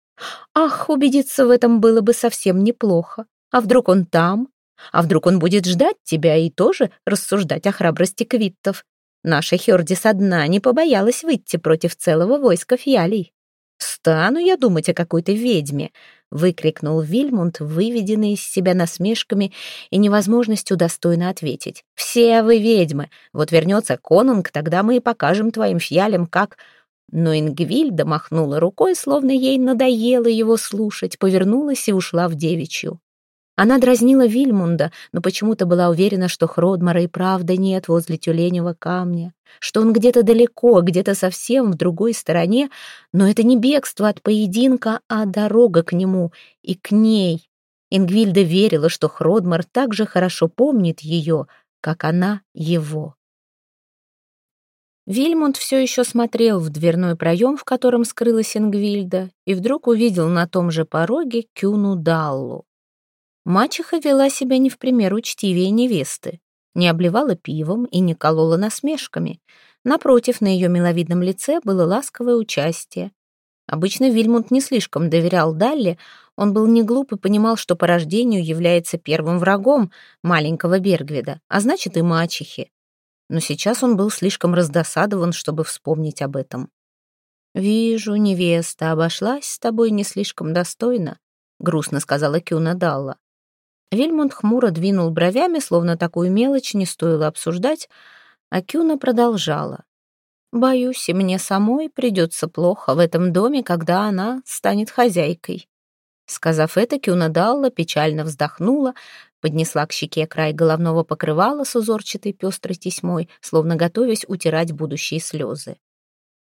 Ах, убедиться в этом было бы совсем неплохо. А вдруг он там? А вдруг он будет ждать тебя и тоже рассуждать о храбрости квиттов? Наша Хердис одна не побоялась выйти против целого войска фиалей. «Стану я думать о какой-то ведьме», — выкрикнул Вильмунд, выведенный из себя насмешками и невозможностью достойно ответить. «Все вы ведьмы! Вот вернется конунг, тогда мы и покажем твоим фиалям, как...» Но Ингвильда махнула рукой, словно ей надоело его слушать, повернулась и ушла в девичью. Она дразнила Вильмунда, но почему-то была уверена, что Хродмара и правда нет возле тюленевого камня, что он где-то далеко, где-то совсем в другой стороне, но это не бегство от поединка, а дорога к нему и к ней. Ингвильда верила, что Хродмар так же хорошо помнит ее, как она его. Вильмунд все еще смотрел в дверной проем, в котором скрылась Ингвильда, и вдруг увидел на том же пороге Кюну Даллу. Мачеха вела себя не в пример учтивее невесты, не обливала пивом и не колола насмешками. Напротив, на ее миловидном лице было ласковое участие. Обычно Вильмунд не слишком доверял Далле, он был не глуп и понимал, что по рождению является первым врагом маленького Бергведа, а значит и мачехи. Но сейчас он был слишком раздосадован, чтобы вспомнить об этом. «Вижу, невеста обошлась с тобой не слишком достойно», — грустно сказала Кюна Далла. Вильмунд хмуро двинул бровями, словно такую мелочь не стоило обсуждать, а Кюна продолжала. «Боюсь, и мне самой придется плохо в этом доме, когда она станет хозяйкой». Сказав это, Кюна Далла печально вздохнула, поднесла к щеке край головного покрывала с узорчатой пестрой тесьмой, словно готовясь утирать будущие слезы.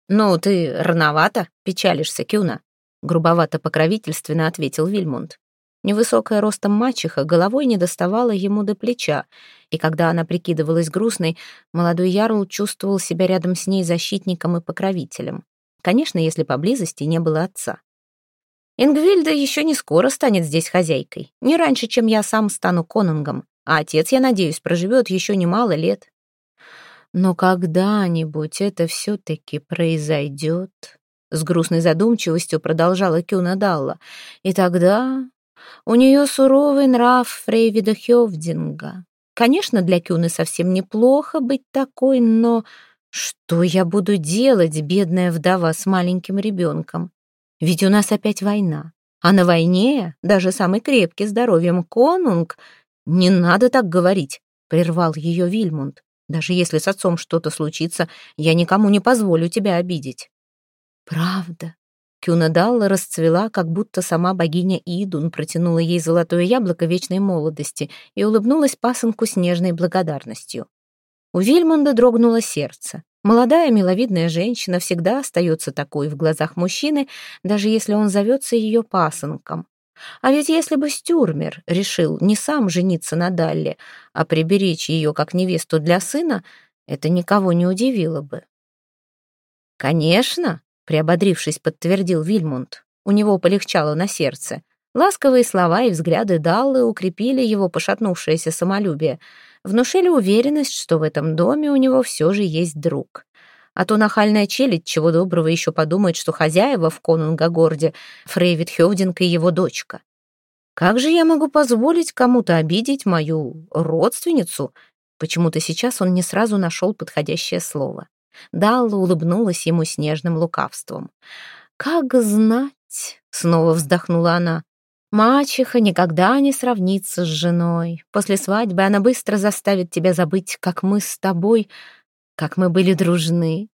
«Ну, ты рановато печалишься, Кюна», — грубовато покровительственно ответил Вильмунд. Невысокая ростом мачеха головой не доставала ему до плеча, и когда она прикидывалась грустной, молодой ярл чувствовал себя рядом с ней защитником и покровителем. Конечно, если поблизости не было отца. Ингвильда еще не скоро станет здесь хозяйкой, не раньше, чем я сам стану конунгом, а отец, я надеюсь, проживет еще немало лет. Но когда-нибудь это все-таки произойдет, с грустной задумчивостью продолжала Кюна Далла, и тогда у нее суровый нрав Фрейвида Хёвдинга. Конечно, для Кюны совсем неплохо быть такой, но что я буду делать, бедная вдова с маленьким ребенком? Ведь у нас опять война. А на войне даже самый крепкий здоровьем конунг... Не надо так говорить, прервал ее Вильмунд. Даже если с отцом что-то случится, я никому не позволю тебя обидеть. Правда, Кюнадалла расцвела, как будто сама богиня Идун протянула ей золотое яблоко вечной молодости и улыбнулась пасынку с нежной благодарностью. У Вильмонда дрогнуло сердце. Молодая миловидная женщина всегда остается такой в глазах мужчины, даже если он зовется ее пасынком. А ведь если бы Стюрмер решил не сам жениться на Далле, а приберечь ее как невесту для сына, это никого не удивило бы. Конечно, приободрившись, подтвердил Вильмунд. У него полегчало на сердце. Ласковые слова и взгляды Даллы укрепили его пошатнувшееся самолюбие, внушили уверенность, что в этом доме у него все же есть друг. А то нахальная челядь, чего доброго, еще подумает, что хозяева в Конунгагорде Фрейвит Хевдинг и его дочка. Как же я могу позволить кому-то обидеть мою родственницу? Почему-то сейчас он не сразу нашел подходящее слово. Далла улыбнулась ему с нежным лукавством. «Как знать!» — снова вздохнула она. «Мачеха никогда не сравнится с женой. После свадьбы она быстро заставит тебя забыть, как мы с тобой, как мы были дружны».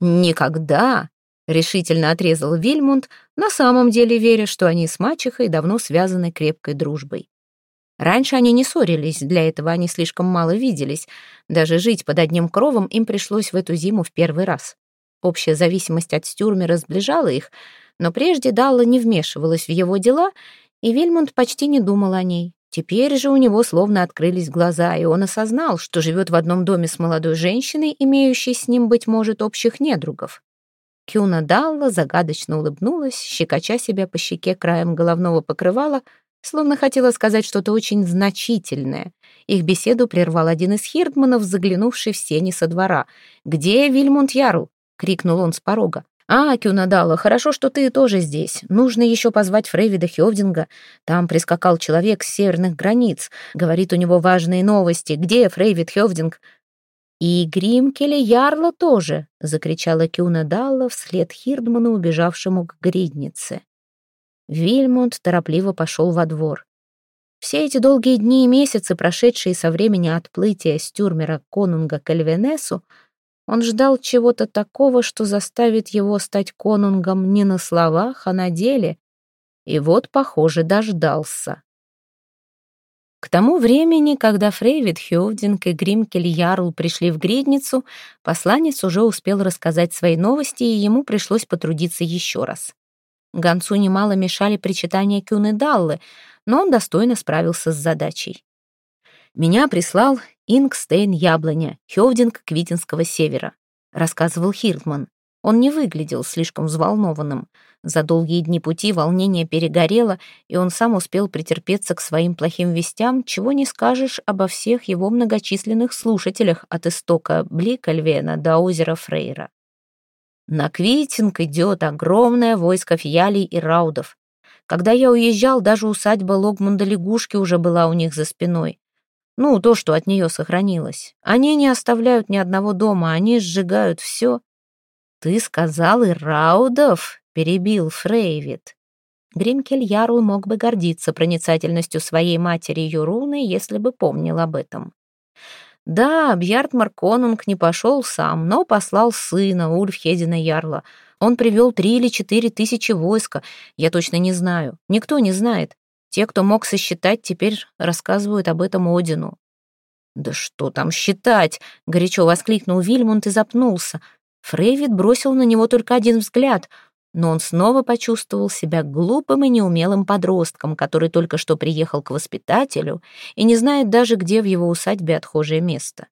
«Никогда!» — решительно отрезал Вильмунд, на самом деле веря, что они с мачехой давно связаны крепкой дружбой. Раньше они не ссорились, для этого они слишком мало виделись. Даже жить под одним кровом им пришлось в эту зиму в первый раз. Общая зависимость от Стюрмера сближала их, но прежде Далла не вмешивалась в его дела, и Вельмонт почти не думал о ней. Теперь же у него словно открылись глаза, и он осознал, что живет в одном доме с молодой женщиной, имеющей с ним, быть может, общих недругов. Кюна Далла загадочно улыбнулась, щекоча себя по щеке краем головного покрывала, словно хотела сказать что-то очень значительное. Их беседу прервал один из хирдманов, заглянувший в сени со двора. «Где Вильмунд Ярл?» — крикнул он с порога. «А, Кюнадала, хорошо, что ты тоже здесь. Нужно еще позвать Фрейвида Хевдинга. Там прискакал человек с северных границ. Говорит, у него важные новости. Где Фрейвид Хевдинг?» «И Гримкеля Ярла тоже!» — закричала Кюнадала вслед Хирдману, убежавшему к гриднице. Вильмонт торопливо пошел во двор. Все эти долгие дни и месяцы, прошедшие со времени отплытия Стюрмера конунга к Эльвенесу, он ждал чего-то такого, что заставит его стать конунгом не на словах, а на деле. И вот, похоже, дождался. К тому времени, когда Фрейвид Хёвдинг и Гримкель Ярл пришли в гридницу, посланец уже успел рассказать свои новости, и ему пришлось потрудиться еще раз. Гонцу немало мешали причитания Кюны Даллы, но он достойно справился с задачей. «Меня прислал Ингстейн Яблоня, Хёвдинг Квитинского севера», рассказывал Хиртман. Он не выглядел слишком взволнованным. За долгие дни пути волнение перегорело, и он сам успел претерпеться к своим плохим вестям, чего не скажешь обо всех его многочисленных слушателях от истока Бликальвена до озера Фрейра. На Квитинг идет огромное войско фиалей и раудов. Когда я уезжал, даже усадьба Логмунда Лягушки уже была у них за спиной. Ну, то, что от нее сохранилось. Они не оставляют ни одного дома, они сжигают все. «Ты сказал и раудов?» — перебил Фрейвит. Гримкель Ярл мог бы гордиться проницательностью своей матери Юруны, если бы помнил об этом. Да, Бьярд Конунг не пошел сам, но послал сына Ульфхедина Ярла. Он привел три или четыре тысячи войска, я точно не знаю. Никто не знает. Те, кто мог сосчитать, теперь рассказывают об этом Одину. «Да что там считать?» — горячо воскликнул Вильмунд и запнулся. Фрейвид бросил на него только один взгляд — но он снова почувствовал себя глупым и неумелым подростком, который только что приехал к воспитателю и не знает даже, где в его усадьбе отхожее место.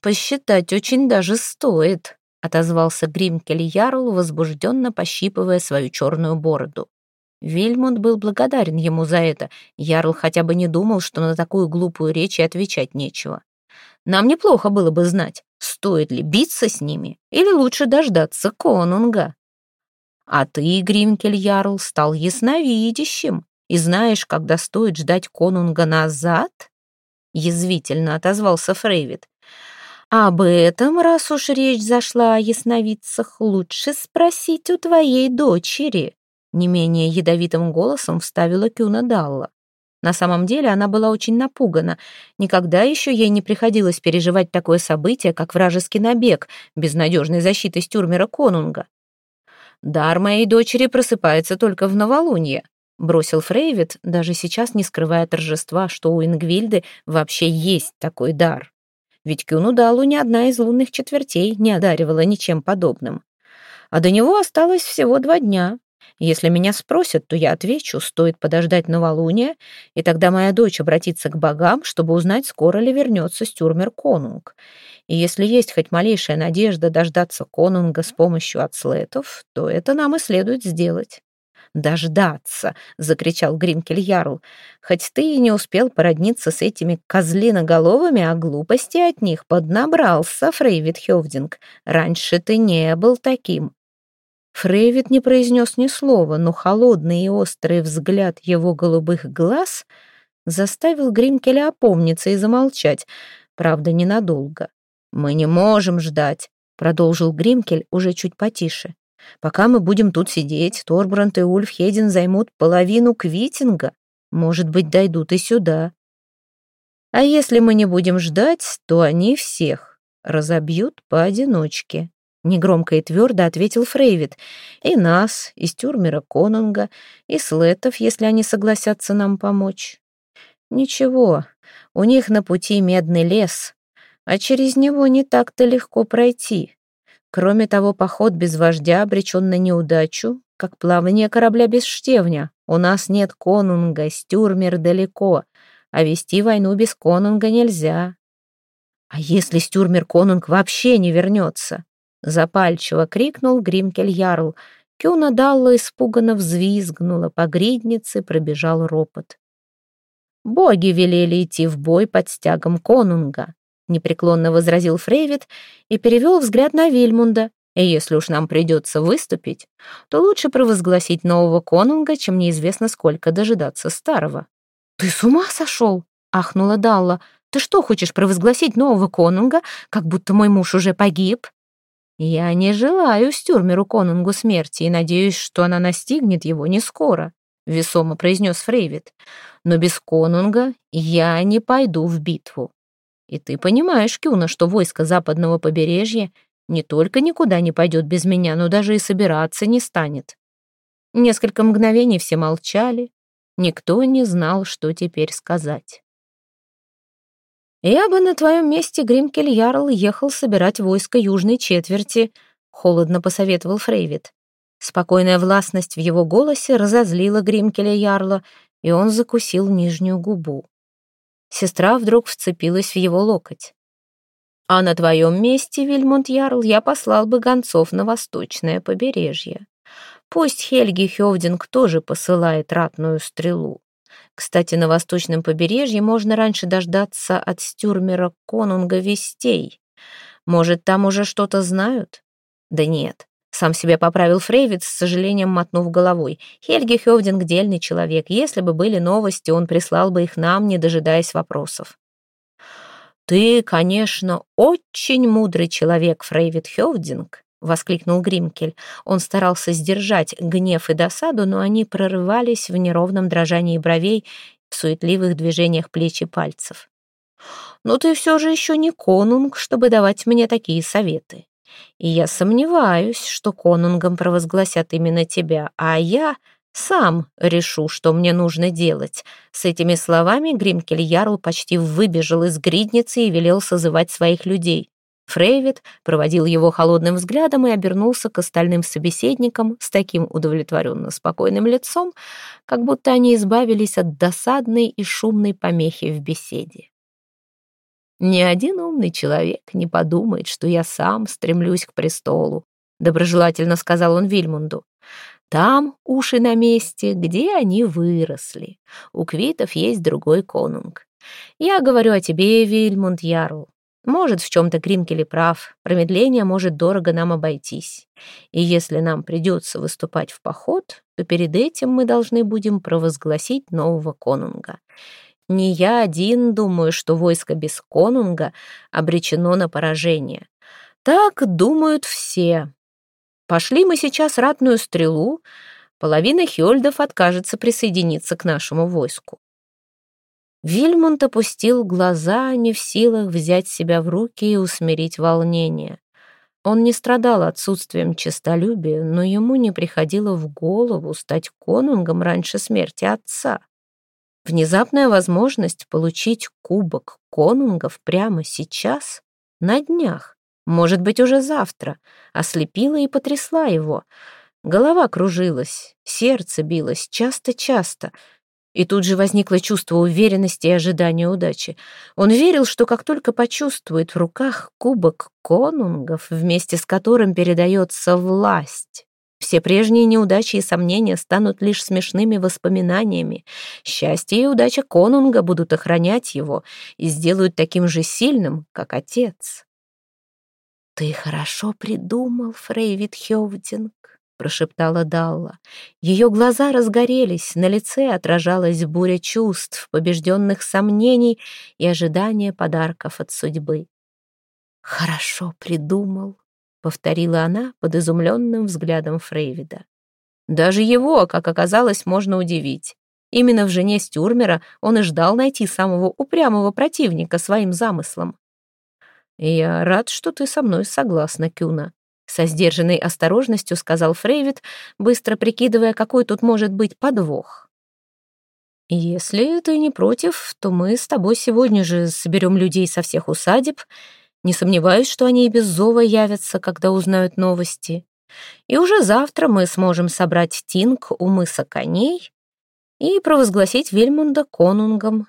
«Посчитать очень даже стоит», — отозвался Гримкель Ярл, возбужденно пощипывая свою черную бороду. Вильмунд был благодарен ему за это. Ярл хотя бы не думал, что на такую глупую речь и отвечать нечего. Нам неплохо было бы знать, стоит ли биться с ними или лучше дождаться конунга. А ты, Гримкель Ярл, стал ясновидящим и знаешь, когда стоит ждать конунга назад?» Язвительно отозвался Фрейвит. «Об этом, раз уж речь зашла о ясновидцах, лучше спросить у твоей дочери», не менее ядовитым голосом вставила Кюна Далла. На самом деле она была очень напугана. Никогда еще ей не приходилось переживать такое событие, как вражеский набег, без надежной защиты Стюрмера Конунга. «Дар моей дочери просыпается только в новолуние», — бросил Фрейвит, даже сейчас не скрывая торжества, что у Ингвильды вообще есть такой дар. Ведь Кюнудалу ни одна из лунных четвертей не одаривала ничем подобным. А до него осталось всего два дня. Если меня спросят, то я отвечу, стоит подождать новолуния, и тогда моя дочь обратится к богам, чтобы узнать, скоро ли вернется Стюрмер Конунг. И если есть хоть малейшая надежда дождаться конунга с помощью отслетов, то это нам и следует сделать. «Дождаться!» — закричал Гримкель Ярл. «Хоть ты и не успел породниться с этими козлиноголовыми, а глупости от них поднабрался, Фрейвит Хёвдинг. Раньше ты не был таким». Фрейвит не произнес ни слова, но холодный и острый взгляд его голубых глаз заставил Гримкеля опомниться и замолчать, правда, ненадолго. «Мы не можем ждать», — продолжил Гримкель уже чуть потише. «Пока мы будем тут сидеть, Торбрант и Ульф Хедин займут половину Квитинга. Может быть, дойдут и сюда. А если мы не будем ждать, то они всех разобьют поодиночке». Негромко и твердо ответил Фрейвит. «И нас, и Стюрмера Конунга, и Слетов, если они согласятся нам помочь. Ничего, у них на пути медный лес, а через него не так-то легко пройти. Кроме того, поход без вождя обречен на неудачу, как плавание корабля без штевня. У нас нет конунга, Стюрмер далеко, а вести войну без конунга нельзя. А если Стюрмер конунг вообще не вернется? Запальчиво крикнул Гримкель Ярл. Кюна Далла испуганно взвизгнула, по гриднице пробежал ропот. Боги велели идти в бой под стягом конунга, непреклонно возразил Фрейвит и перевел взгляд на Вильмунда. И если уж нам придется выступить, то лучше провозгласить нового конунга, чем неизвестно сколько дожидаться старого. «Ты с ума сошел?» — ахнула Далла. «Ты что, хочешь провозгласить нового конунга, как будто мой муж уже погиб?» «Я не желаю Стюрмеру конунгу смерти и надеюсь, что она настигнет его не скоро», — весомо произнес Фрейвит но без конунга я не пойду в битву. И ты понимаешь, Кюна, что войско западного побережья не только никуда не пойдет без меня, но даже и собираться не станет. Несколько мгновений все молчали, никто не знал, что теперь сказать. «Я бы на твоем месте, Гримкель Ярл, ехал собирать войско южной четверти», — холодно посоветовал Фрейвит. Спокойная властность в его голосе разозлила Гримкеля Ярла, и он закусил нижнюю губу. Сестра вдруг вцепилась в его локоть. «А на твоем месте, Вильмонт Ярл, я послал бы гонцов на восточное побережье. Пусть Хельги Хёвдинг тоже посылает ратную стрелу. Кстати, на восточном побережье можно раньше дождаться от стюрмера Конунга вестей. Может, там уже что-то знают? Да нет, сам себя поправил Фрейвиц, с сожалением мотнув головой. Хельги Хёвдинг — дельный человек. Если бы были новости, он прислал бы их нам, не дожидаясь вопросов. «Ты, конечно, очень мудрый человек, Фрейвит Хёвдинг», — воскликнул Гримкель. Он старался сдержать гнев и досаду, но они прорывались в неровном дрожании бровей, в суетливых движениях плеч и пальцев. «Но ты все же еще не конунг, чтобы давать мне такие советы. И я сомневаюсь, что конунгом провозгласят именно тебя, а я сам решу, что мне нужно делать. С этими словами Гримкель Ярл почти выбежал из гридницы и велел созывать своих людей. Фрейвит проводил его холодным взглядом и обернулся к остальным собеседникам с таким удовлетворенно спокойным лицом, как будто они избавились от досадной и шумной помехи в беседе. Ни один умный человек не подумает, что я сам стремлюсь к престолу, доброжелательно сказал он Вильмунду. Там уши на месте, где они выросли. У квитов есть другой конунг. Я говорю о тебе, Вильмунд Ярл. Может, в чем-то Гримкеле прав, промедление может дорого нам обойтись. И если нам придется выступать в поход, то перед этим мы должны будем провозгласить нового конунга. Не я один думаю, что войско без конунга обречено на поражение. Так думают все. Пошли мы сейчас ратную стрелу, половина хёльдов откажется присоединиться к нашему войску. Вильмонт опустил глаза, не в силах взять себя в руки и усмирить волнение. Он не страдал отсутствием честолюбия, но ему не приходило в голову стать конунгом раньше смерти отца. Внезапная возможность получить кубок конунгов прямо сейчас, на днях, может быть, уже завтра, ослепила и потрясла его. Голова кружилась, сердце билось часто-часто, и тут же возникло чувство уверенности и ожидания удачи. Он верил, что как только почувствует в руках кубок конунгов, вместе с которым передается власть, Все прежние неудачи и сомнения станут лишь смешными воспоминаниями. Счастье и удача конунга будут охранять его и сделают таким же сильным, как отец. «Ты хорошо придумал, Фрейвид Хёвдинг», — прошептала Далла. Ее глаза разгорелись, на лице отражалась буря чувств, побежденных сомнений и ожидания подарков от судьбы. «Хорошо придумал», — повторила она под изумленным взглядом Фрейвида. Даже его, как оказалось, можно удивить. Именно в жене Стюрмера он и ждал найти самого упрямого противника своим замыслом. «Я рад, что ты со мной согласна, Кюна», со сдержанной осторожностью сказал Фрейвит, быстро прикидывая, какой тут может быть подвох. «Если ты не против, то мы с тобой сегодня же соберем людей со всех усадеб. Не сомневаюсь, что они и без зова явятся, когда узнают новости. И уже завтра мы сможем собрать Тинг у мыса коней и провозгласить Вельмунда конунгом.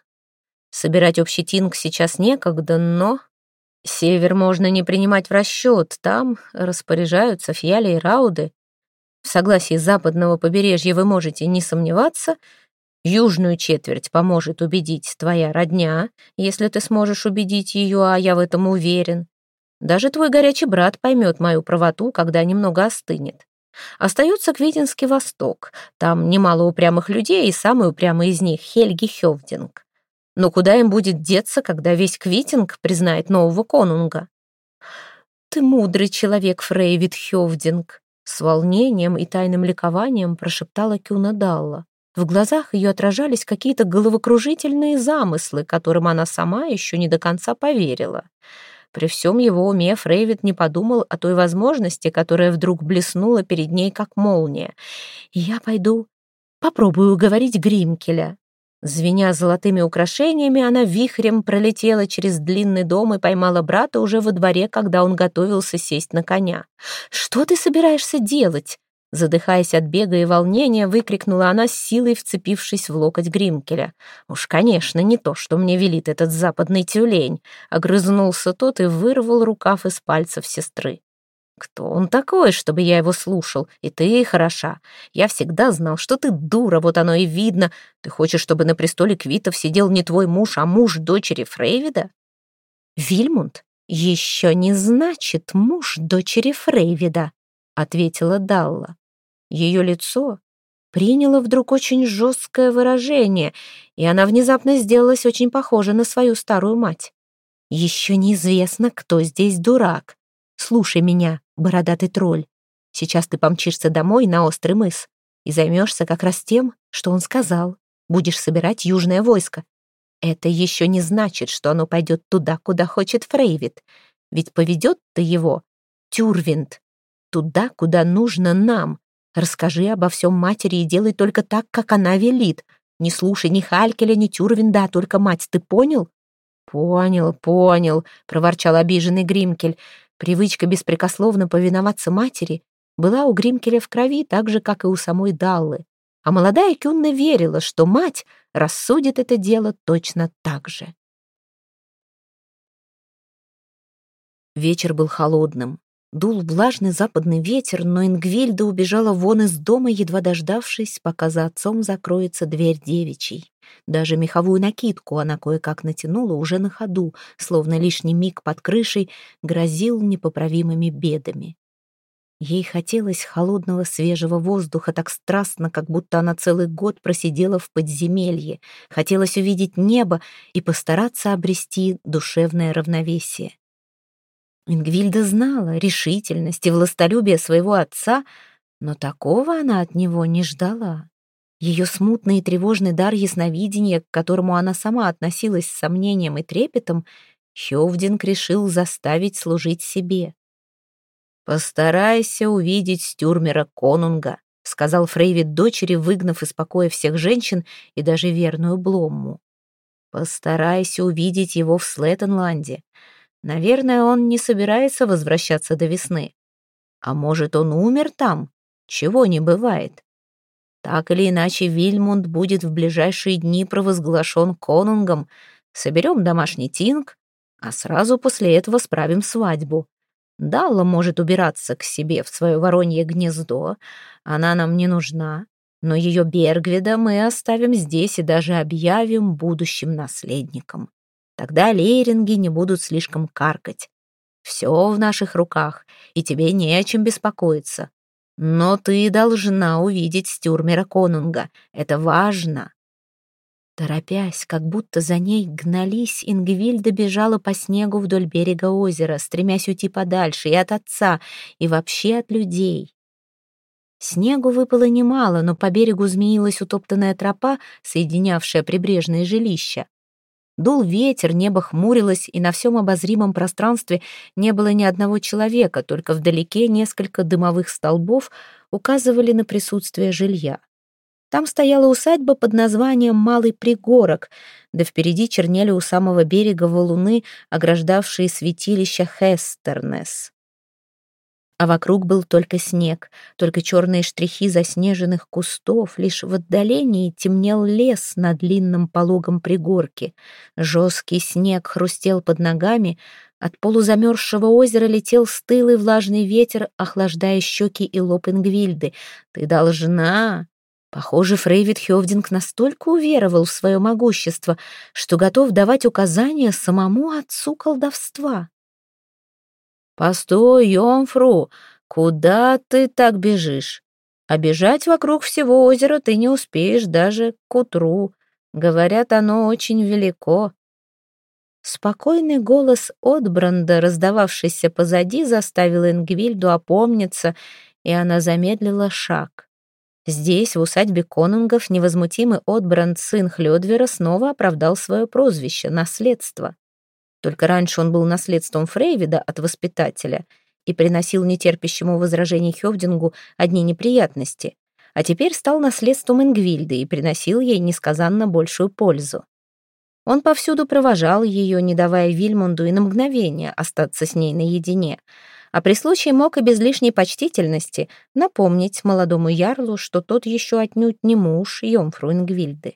Собирать общий Тинг сейчас некогда, но Север можно не принимать в расчет, там распоряжаются фьяли и рауды. В согласии западного побережья вы можете не сомневаться. Южную четверть поможет убедить твоя родня, если ты сможешь убедить ее, а я в этом уверен. Даже твой горячий брат поймет мою правоту, когда немного остынет. Остается Квитинский Восток. Там немало упрямых людей, и самый упрямый из них — Хельги Хевдинг. Но куда им будет деться, когда весь Квитинг признает нового конунга? «Ты мудрый человек, Фрейвид Хёвдинг», с волнением и тайным ликованием прошептала Кюна Далла. В глазах ее отражались какие-то головокружительные замыслы, которым она сама еще не до конца поверила. При всем его уме Фрейвид не подумал о той возможности, которая вдруг блеснула перед ней, как молния. «Я пойду попробую уговорить Гримкеля», Звеня золотыми украшениями, она вихрем пролетела через длинный дом и поймала брата уже во дворе, когда он готовился сесть на коня. «Что ты собираешься делать?» Задыхаясь от бега и волнения, выкрикнула она с силой, вцепившись в локоть Гримкеля. «Уж, конечно, не то, что мне велит этот западный тюлень!» Огрызнулся тот и вырвал рукав из пальцев сестры. Кто он такой, чтобы я его слушал? И ты хороша. Я всегда знал, что ты дура, вот оно и видно. Ты хочешь, чтобы на престоле Квитов сидел не твой муж, а муж дочери Фрейвида? Вильмунд еще не значит муж дочери Фрейвида, ответила Далла. Ее лицо приняло вдруг очень жесткое выражение, и она внезапно сделалась очень похожа на свою старую мать. Еще неизвестно, кто здесь дурак. Слушай меня, бородатый тролль. Сейчас ты помчишься домой на острый мыс и займешься как раз тем, что он сказал. Будешь собирать южное войско. Это еще не значит, что оно пойдет туда, куда хочет Фрейвит. Ведь поведет-то его Тюрвинд. Туда, куда нужно нам. Расскажи обо всем матери и делай только так, как она велит. Не слушай ни Халькеля, ни Тюрвинда, только мать. Ты понял? «Понял, понял», — проворчал обиженный Гримкель. Привычка беспрекословно повиноваться матери была у Гримкеля в крови, так же, как и у самой Даллы. А молодая Кюнна верила, что мать рассудит это дело точно так же. Вечер был холодным. Дул влажный западный ветер, но Ингвильда убежала вон из дома, едва дождавшись, пока за отцом закроется дверь девичьей. Даже меховую накидку она кое-как натянула уже на ходу, словно лишний миг под крышей грозил непоправимыми бедами. Ей хотелось холодного свежего воздуха так страстно, как будто она целый год просидела в подземелье. Хотелось увидеть небо и постараться обрести душевное равновесие. Ингвильда знала решительность и властолюбие своего отца, но такого она от него не ждала. Ее смутный и тревожный дар ясновидения, к которому она сама относилась с сомнением и трепетом, Хёвдинг решил заставить служить себе. «Постарайся увидеть Стюрмера Конунга», — сказал Фрейвид дочери, выгнав из покоя всех женщин и даже верную Бломму. «Постарайся увидеть его в Слеттенланде. Наверное, он не собирается возвращаться до весны. А может, он умер там? Чего не бывает. Так или иначе, Вильмунд будет в ближайшие дни провозглашен конунгом. Соберем домашний тинг, а сразу после этого справим свадьбу. Далла может убираться к себе в свое воронье гнездо. Она нам не нужна. Но ее Бергведа мы оставим здесь и даже объявим будущим наследником. Тогда лейринги не будут слишком каркать. Все в наших руках, и тебе не о чем беспокоиться. Но ты должна увидеть Стюрмера Конунга. Это важно. Торопясь, как будто за ней гнались, Ингвильда бежала по снегу вдоль берега озера, стремясь уйти подальше и от отца, и вообще от людей. Снегу выпало немало, но по берегу змеилась утоптанная тропа, соединявшая прибрежные жилища. Дул ветер, небо хмурилось, и на всем обозримом пространстве не было ни одного человека, только вдалеке несколько дымовых столбов указывали на присутствие жилья. Там стояла усадьба под названием Малый Пригорок, да впереди чернели у самого берега валуны, ограждавшие святилище Хестернес а вокруг был только снег, только черные штрихи заснеженных кустов, лишь в отдалении темнел лес на длинном пологом пригорке. Жесткий снег хрустел под ногами, от полузамерзшего озера летел стылый влажный ветер, охлаждая щеки и лоб Ингвильды. «Ты должна!» Похоже, Фрейвид Хёвдинг настолько уверовал в свое могущество, что готов давать указания самому отцу колдовства. «Постой, Йомфру, куда ты так бежишь? Обежать вокруг всего озера ты не успеешь даже к утру. Говорят, оно очень велико». Спокойный голос Отбранда, раздававшийся позади, заставил Ингвильду опомниться, и она замедлила шаг. Здесь, в усадьбе конунгов, невозмутимый Отбранд, сын Хлёдвера, снова оправдал свое прозвище — наследство. Только раньше он был наследством Фрейвида от воспитателя и приносил нетерпящему возражений Хёвдингу одни неприятности, а теперь стал наследством Ингвильды и приносил ей несказанно большую пользу. Он повсюду провожал ее, не давая Вильмунду и на мгновение остаться с ней наедине, а при случае мог и без лишней почтительности напомнить молодому ярлу, что тот еще отнюдь не муж Йомфру Ингвильды.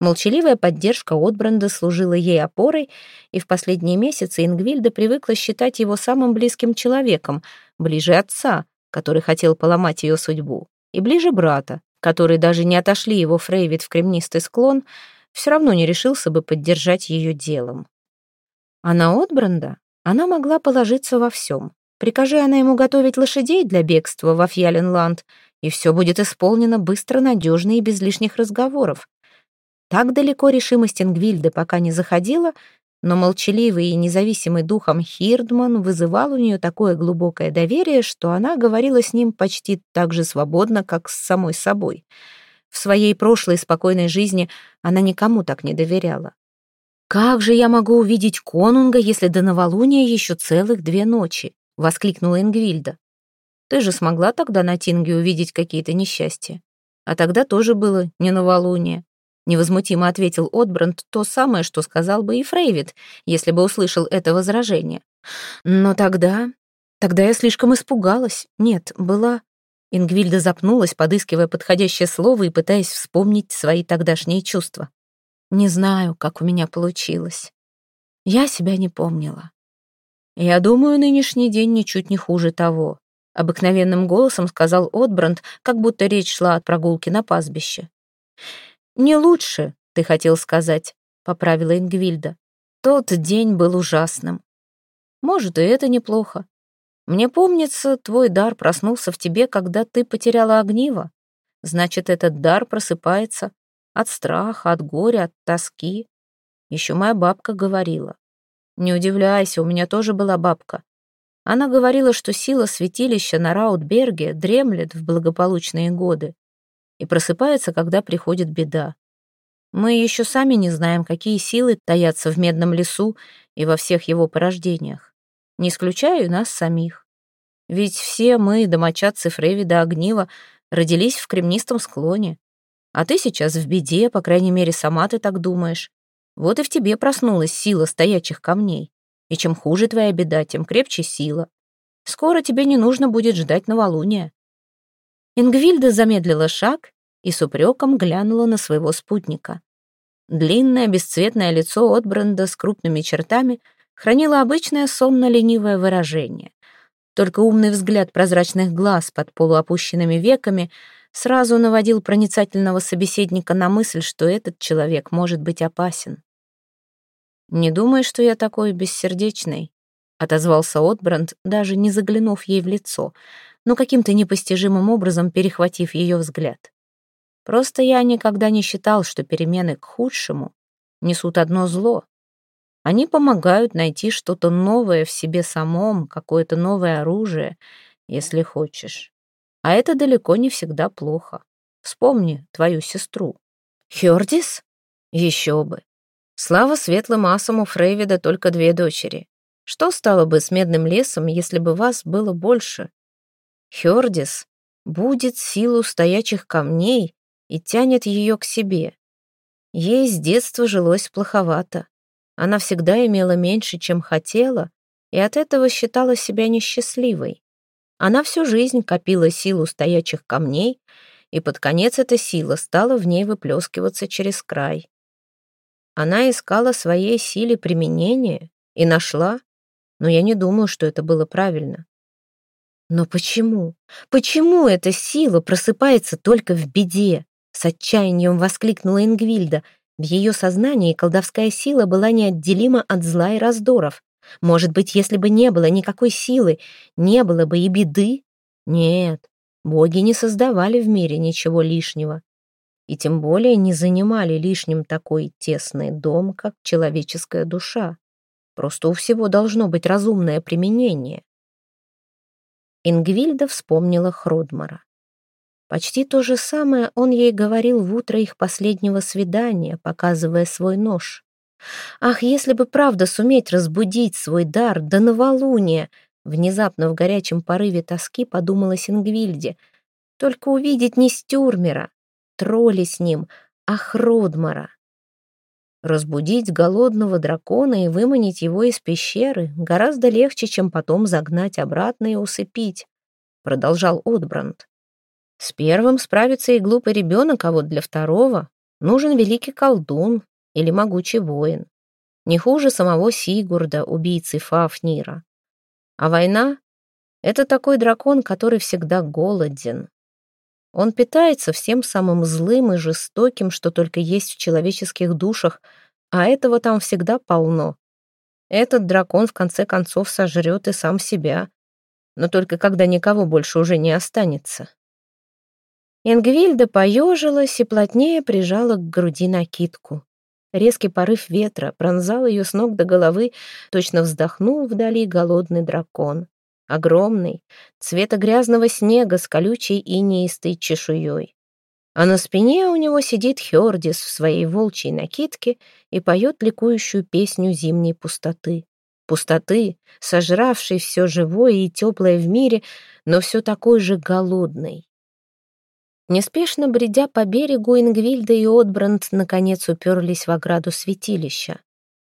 Молчаливая поддержка Отбранда служила ей опорой, и в последние месяцы Ингвильда привыкла считать его самым близким человеком, ближе отца, который хотел поломать ее судьбу, и ближе брата, который даже не отошли его Фрейвид в кремнистый склон, все равно не решился бы поддержать ее делом. А на Отбранда она могла положиться во всем. Прикажи она ему готовить лошадей для бегства во Фьяленланд, и все будет исполнено быстро, надежно и без лишних разговоров. Так далеко решимость Ингвильды пока не заходила, но молчаливый и независимый духом Хирдман вызывал у нее такое глубокое доверие, что она говорила с ним почти так же свободно, как с самой собой. В своей прошлой спокойной жизни она никому так не доверяла. «Как же я могу увидеть конунга, если до новолуния еще целых две ночи?» — воскликнула Ингвильда. «Ты же смогла тогда на Тинге увидеть какие-то несчастья. А тогда тоже было не новолуние невозмутимо ответил Отбранд то самое, что сказал бы и Фрейвид, если бы услышал это возражение. Но тогда... Тогда я слишком испугалась. Нет, была... Ингвильда запнулась, подыскивая подходящее слово и пытаясь вспомнить свои тогдашние чувства. Не знаю, как у меня получилось. Я себя не помнила. Я думаю, нынешний день ничуть не хуже того. Обыкновенным голосом сказал Отбранд, как будто речь шла от прогулки на пастбище. «Не лучше, ты хотел сказать», — поправила Ингвильда. «Тот день был ужасным. Может, и это неплохо. Мне помнится, твой дар проснулся в тебе, когда ты потеряла огниво. Значит, этот дар просыпается от страха, от горя, от тоски. Еще моя бабка говорила. Не удивляйся, у меня тоже была бабка. Она говорила, что сила святилища на Раутберге дремлет в благополучные годы и просыпается, когда приходит беда. Мы еще сами не знаем, какие силы таятся в медном лесу и во всех его порождениях. Не исключаю нас самих. Ведь все мы, домочадцы Фревида Огнива, родились в кремнистом склоне. А ты сейчас в беде, по крайней мере, сама ты так думаешь. Вот и в тебе проснулась сила стоячих камней. И чем хуже твоя беда, тем крепче сила. Скоро тебе не нужно будет ждать новолуния. Ингвильда замедлила шаг и с упреком глянула на своего спутника. Длинное бесцветное лицо Отбранда с крупными чертами хранило обычное сонно-ленивое выражение. Только умный взгляд прозрачных глаз под полуопущенными веками сразу наводил проницательного собеседника на мысль, что этот человек может быть опасен. «Не думай, что я такой бессердечный», — отозвался Отбранд, даже не заглянув ей в лицо, но каким-то непостижимым образом перехватив ее взгляд. «Просто я никогда не считал, что перемены к худшему несут одно зло. Они помогают найти что-то новое в себе самом, какое-то новое оружие, если хочешь. А это далеко не всегда плохо. Вспомни твою сестру. Хёрдис? Еще бы. Слава светлым асам у Фрейвида только две дочери. Что стало бы с медным лесом, если бы вас было больше? Хёрдис будет силу стоячих камней и тянет ее к себе. Ей с детства жилось плоховато. Она всегда имела меньше, чем хотела, и от этого считала себя несчастливой. Она всю жизнь копила силу стоячих камней, и под конец эта сила стала в ней выплескиваться через край. Она искала своей силе применение и нашла, но я не думаю, что это было правильно. Но почему? Почему эта сила просыпается только в беде? С отчаянием воскликнула Ингвильда. В ее сознании колдовская сила была неотделима от зла и раздоров. Может быть, если бы не было никакой силы, не было бы и беды? Нет, боги не создавали в мире ничего лишнего и тем более не занимали лишним такой тесный дом, как человеческая душа. Просто у всего должно быть разумное применение. Ингвильда вспомнила Хродмара. Почти то же самое он ей говорил в утро их последнего свидания, показывая свой нож. Ах, если бы правда суметь разбудить свой дар до новолуния, внезапно в горячем порыве тоски подумалась Ингвильде. Только увидеть не Стюрмера, тролли с ним, а Хродмара. Разбудить голодного дракона и выманить его из пещеры гораздо легче, чем потом загнать обратно и усыпить, продолжал Отбранд. С первым справится и глупый ребенок, а вот для второго нужен великий колдун или могучий воин. Не хуже самого Сигурда, убийцы Фафнира. А война — это такой дракон, который всегда голоден. Он питается всем самым злым и жестоким, что только есть в человеческих душах, а этого там всегда полно. Этот дракон в конце концов сожрет и сам себя, но только когда никого больше уже не останется. Ингвильда поежилась и плотнее прижала к груди накидку. Резкий порыв ветра пронзал ее с ног до головы, точно вздохнул вдали голодный дракон огромный, цвета грязного снега с колючей инеистой чешуей. А на спине у него сидит Хёрдис в своей волчьей накидке и поет ликующую песню зимней пустоты. Пустоты, сожравшей все живое и теплое в мире, но все такой же голодной. Неспешно бредя по берегу, Ингвильда и Отбранд наконец уперлись в ограду святилища.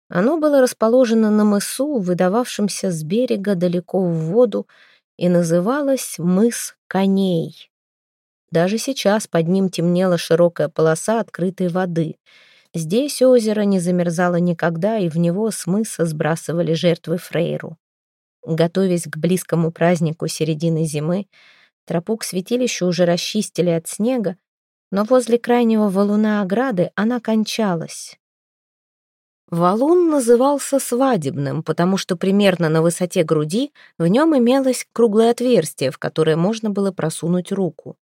Оно было расположено на мысу, выдававшемся с берега далеко в воду, и называлось «Мыс коней». Даже сейчас под ним темнела широкая полоса открытой воды. Здесь озеро не замерзало никогда, и в него с мыса сбрасывали жертвы Фрейру. Готовясь к близкому празднику середины зимы, тропу к святилищу уже расчистили от снега, но возле крайнего валуна ограды она кончалась. Валун назывался свадебным, потому что примерно на высоте груди в нем имелось круглое отверстие, в которое можно было просунуть руку.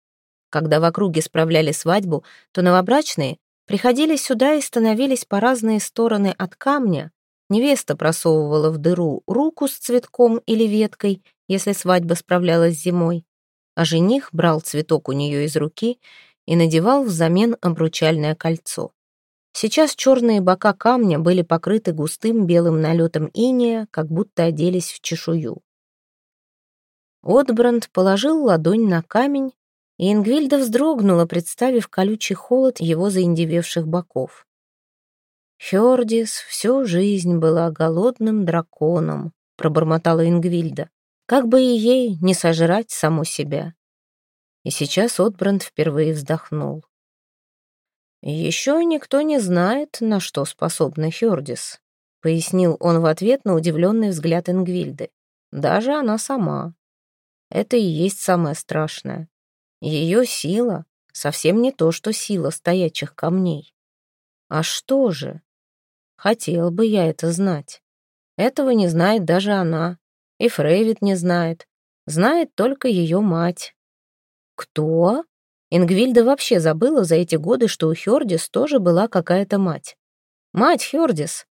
Когда в округе справляли свадьбу, то новобрачные приходили сюда и становились по разные стороны от камня. Невеста просовывала в дыру руку с цветком или веткой, если свадьба справлялась зимой, а жених брал цветок у нее из руки и надевал взамен обручальное кольцо. Сейчас черные бока камня были покрыты густым белым налетом иния, как будто оделись в чешую. Отбранд положил ладонь на камень, и Ингвильда вздрогнула, представив колючий холод его заиндевевших боков. «Хёрдис всю жизнь была голодным драконом», — пробормотала Ингвильда, «как бы и ей не сожрать саму себя». И сейчас Отбранд впервые вздохнул. «Еще никто не знает, на что способна Хёрдис», — пояснил он в ответ на удивленный взгляд Ингвильды. «Даже она сама. Это и есть самое страшное. Ее сила совсем не то, что сила стоячих камней. А что же? Хотел бы я это знать. Этого не знает даже она. И Фрейвит не знает. Знает только ее мать. Кто? Ингвильда вообще забыла за эти годы, что у Хёрдис тоже была какая-то мать. Мать Хёрдис.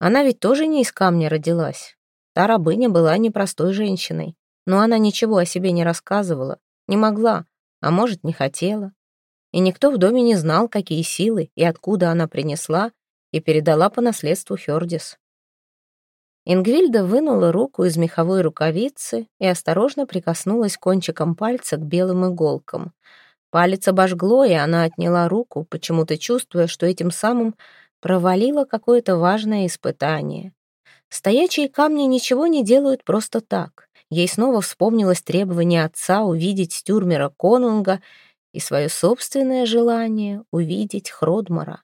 Она ведь тоже не из камня родилась. Та рабыня была непростой женщиной. Но она ничего о себе не рассказывала. Не могла, а может, не хотела. И никто в доме не знал, какие силы и откуда она принесла и передала по наследству Хёрдис. Ингвильда вынула руку из меховой рукавицы и осторожно прикоснулась кончиком пальца к белым иголкам. Палец обожгло, и она отняла руку, почему-то чувствуя, что этим самым провалила какое-то важное испытание. Стоячие камни ничего не делают просто так. Ей снова вспомнилось требование отца увидеть Стюрмера Конунга и свое собственное желание увидеть Хродмара.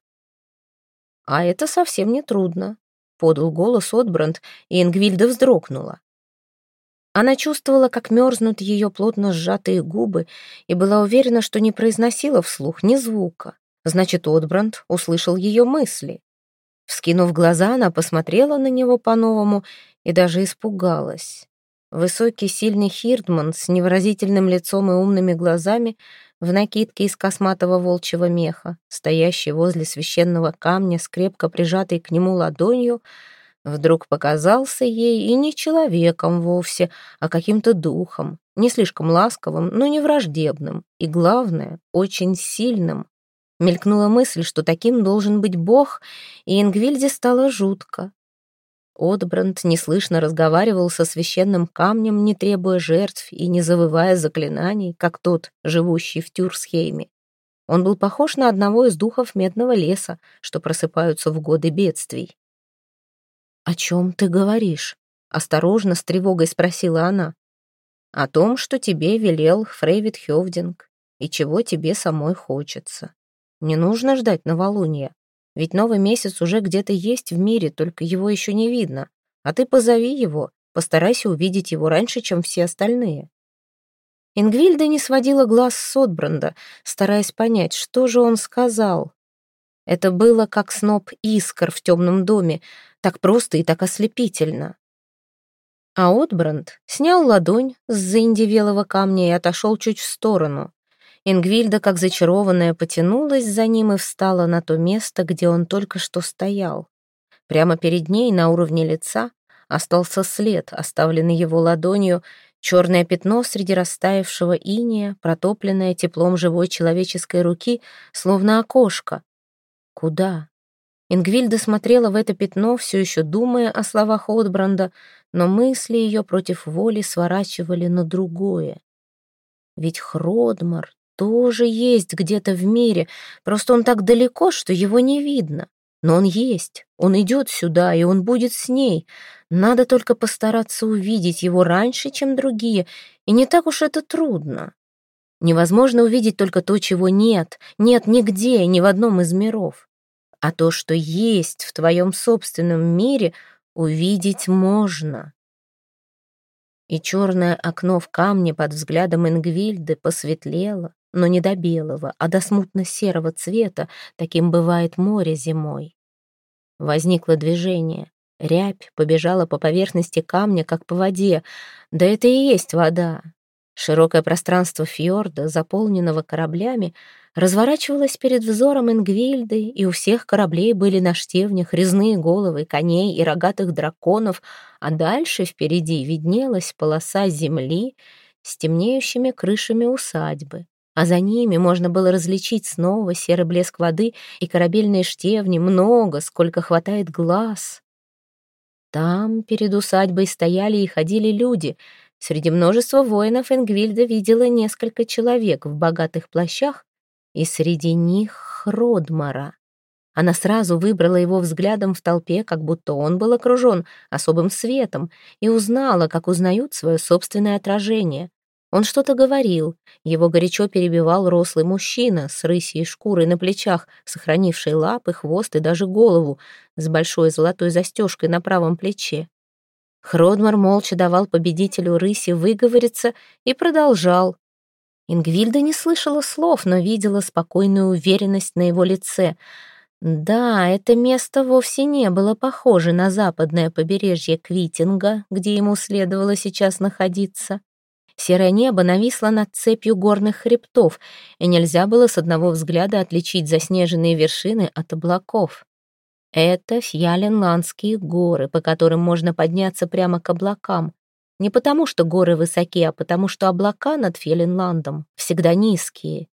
А это совсем не трудно подал голос Отбранд, и Ингвильда вздрогнула. Она чувствовала, как мерзнут ее плотно сжатые губы, и была уверена, что не произносила вслух ни звука. Значит, Отбранд услышал ее мысли. Вскинув глаза, она посмотрела на него по-новому и даже испугалась. Высокий, сильный Хирдман с невыразительным лицом и умными глазами в накидке из косматого волчьего меха, стоящий возле священного камня с крепко прижатой к нему ладонью, вдруг показался ей и не человеком вовсе, а каким-то духом, не слишком ласковым, но не враждебным, и, главное, очень сильным. Мелькнула мысль, что таким должен быть Бог, и Ингвильде стало жутко. Отбранд неслышно разговаривал со священным камнем, не требуя жертв и не завывая заклинаний, как тот, живущий в Тюрсхейме. Он был похож на одного из духов медного леса, что просыпаются в годы бедствий. «О чем ты говоришь?» — осторожно, с тревогой спросила она. «О том, что тебе велел Фрейвид Хёвдинг, и чего тебе самой хочется. Не нужно ждать новолуния. Ведь новый месяц уже где-то есть в мире, только его еще не видно. А ты позови его, постарайся увидеть его раньше, чем все остальные». Ингвильда не сводила глаз с Отбранда, стараясь понять, что же он сказал. Это было как сноп искр в темном доме, так просто и так ослепительно. А Отбранд снял ладонь с заиндевелого камня и отошел чуть в сторону. Ингвильда, как зачарованная, потянулась за ним и встала на то место, где он только что стоял. Прямо перед ней, на уровне лица, остался след, оставленный его ладонью, черное пятно среди растаявшего иния, протопленное теплом живой человеческой руки, словно окошко. Куда? Ингвильда смотрела в это пятно, все еще думая о словах Отбранда, но мысли ее против воли сворачивали на другое. Ведь Хродмар тоже есть где-то в мире, просто он так далеко, что его не видно. Но он есть, он идет сюда, и он будет с ней. Надо только постараться увидеть его раньше, чем другие, и не так уж это трудно. Невозможно увидеть только то, чего нет, нет нигде, ни в одном из миров. А то, что есть в твоем собственном мире, увидеть можно и черное окно в камне под взглядом Ингвильды посветлело, но не до белого, а до смутно-серого цвета, таким бывает море зимой. Возникло движение. Рябь побежала по поверхности камня, как по воде. Да это и есть вода. Широкое пространство фьорда, заполненного кораблями, разворачивалось перед взором Ингвильды, и у всех кораблей были на штевнях резные головы коней и рогатых драконов, а дальше впереди виднелась полоса земли с темнеющими крышами усадьбы. А за ними можно было различить снова серый блеск воды и корабельные штевни, много, сколько хватает глаз. Там перед усадьбой стояли и ходили люди. Среди множества воинов Энгвильда видела несколько человек в богатых плащах и среди них Родмара. Она сразу выбрала его взглядом в толпе, как будто он был окружен особым светом, и узнала, как узнают свое собственное отражение. Он что-то говорил, его горячо перебивал рослый мужчина с рысьей шкурой на плечах, сохранивший лапы, хвост и даже голову, с большой золотой застежкой на правом плече. Хродмар молча давал победителю рыси выговориться и продолжал. Ингвильда не слышала слов, но видела спокойную уверенность на его лице. Да, это место вовсе не было похоже на западное побережье Квитинга, где ему следовало сейчас находиться. Серое небо нависло над цепью горных хребтов, и нельзя было с одного взгляда отличить заснеженные вершины от облаков. Это Фьяленландские горы, по которым можно подняться прямо к облакам. Не потому, что горы высоки, а потому, что облака над Фьяленландом всегда низкие.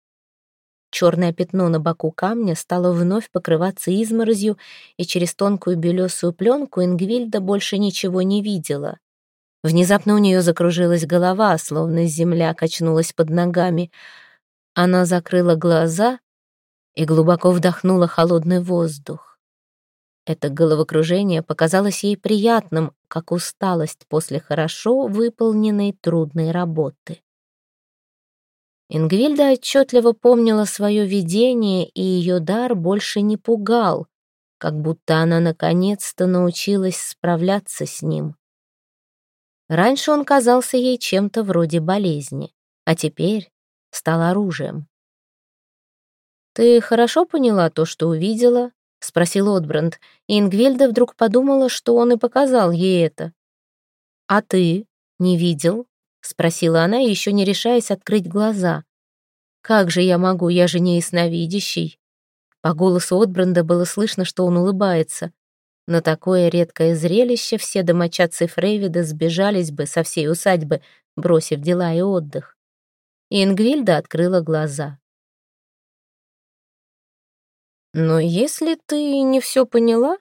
Черное пятно на боку камня стало вновь покрываться изморозью, и через тонкую белесую пленку Ингвильда больше ничего не видела. Внезапно у нее закружилась голова, словно земля качнулась под ногами. Она закрыла глаза и глубоко вдохнула холодный воздух. Это головокружение показалось ей приятным, как усталость после хорошо выполненной трудной работы. Ингвильда отчетливо помнила свое видение, и ее дар больше не пугал, как будто она наконец-то научилась справляться с ним. Раньше он казался ей чем-то вроде болезни, а теперь стал оружием. «Ты хорошо поняла то, что увидела?» — спросил Отбранд, и Ингвельда вдруг подумала, что он и показал ей это. «А ты не видел?» — спросила она, еще не решаясь открыть глаза. «Как же я могу, я же не ясновидящий». По голосу Отбранда было слышно, что он улыбается. На такое редкое зрелище все домочадцы Фрейвида сбежались бы со всей усадьбы, бросив дела и отдых. И Ингвильда открыла глаза. Но если ты не все поняла,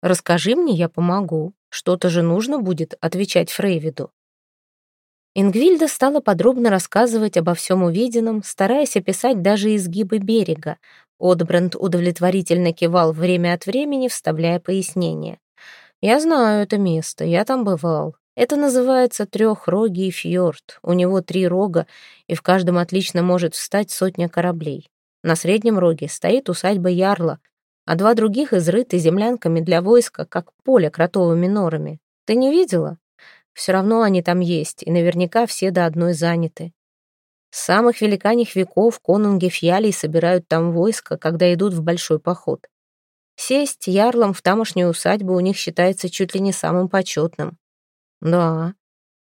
расскажи мне, я помогу. Что-то же нужно будет отвечать Фрейвиду. Ингвильда стала подробно рассказывать обо всем увиденном, стараясь описать даже изгибы берега. Отбранд удовлетворительно кивал время от времени, вставляя пояснения. «Я знаю это место, я там бывал. Это называется трехрогий фьорд. У него три рога, и в каждом отлично может встать сотня кораблей. На среднем роге стоит усадьба Ярла, а два других изрыты землянками для войска, как поле кротовыми норами. Ты не видела? Все равно они там есть, и наверняка все до одной заняты. С самых великаних веков конунги фьялей собирают там войско, когда идут в большой поход. Сесть ярлом в тамошнюю усадьбу у них считается чуть ли не самым почетным. Да,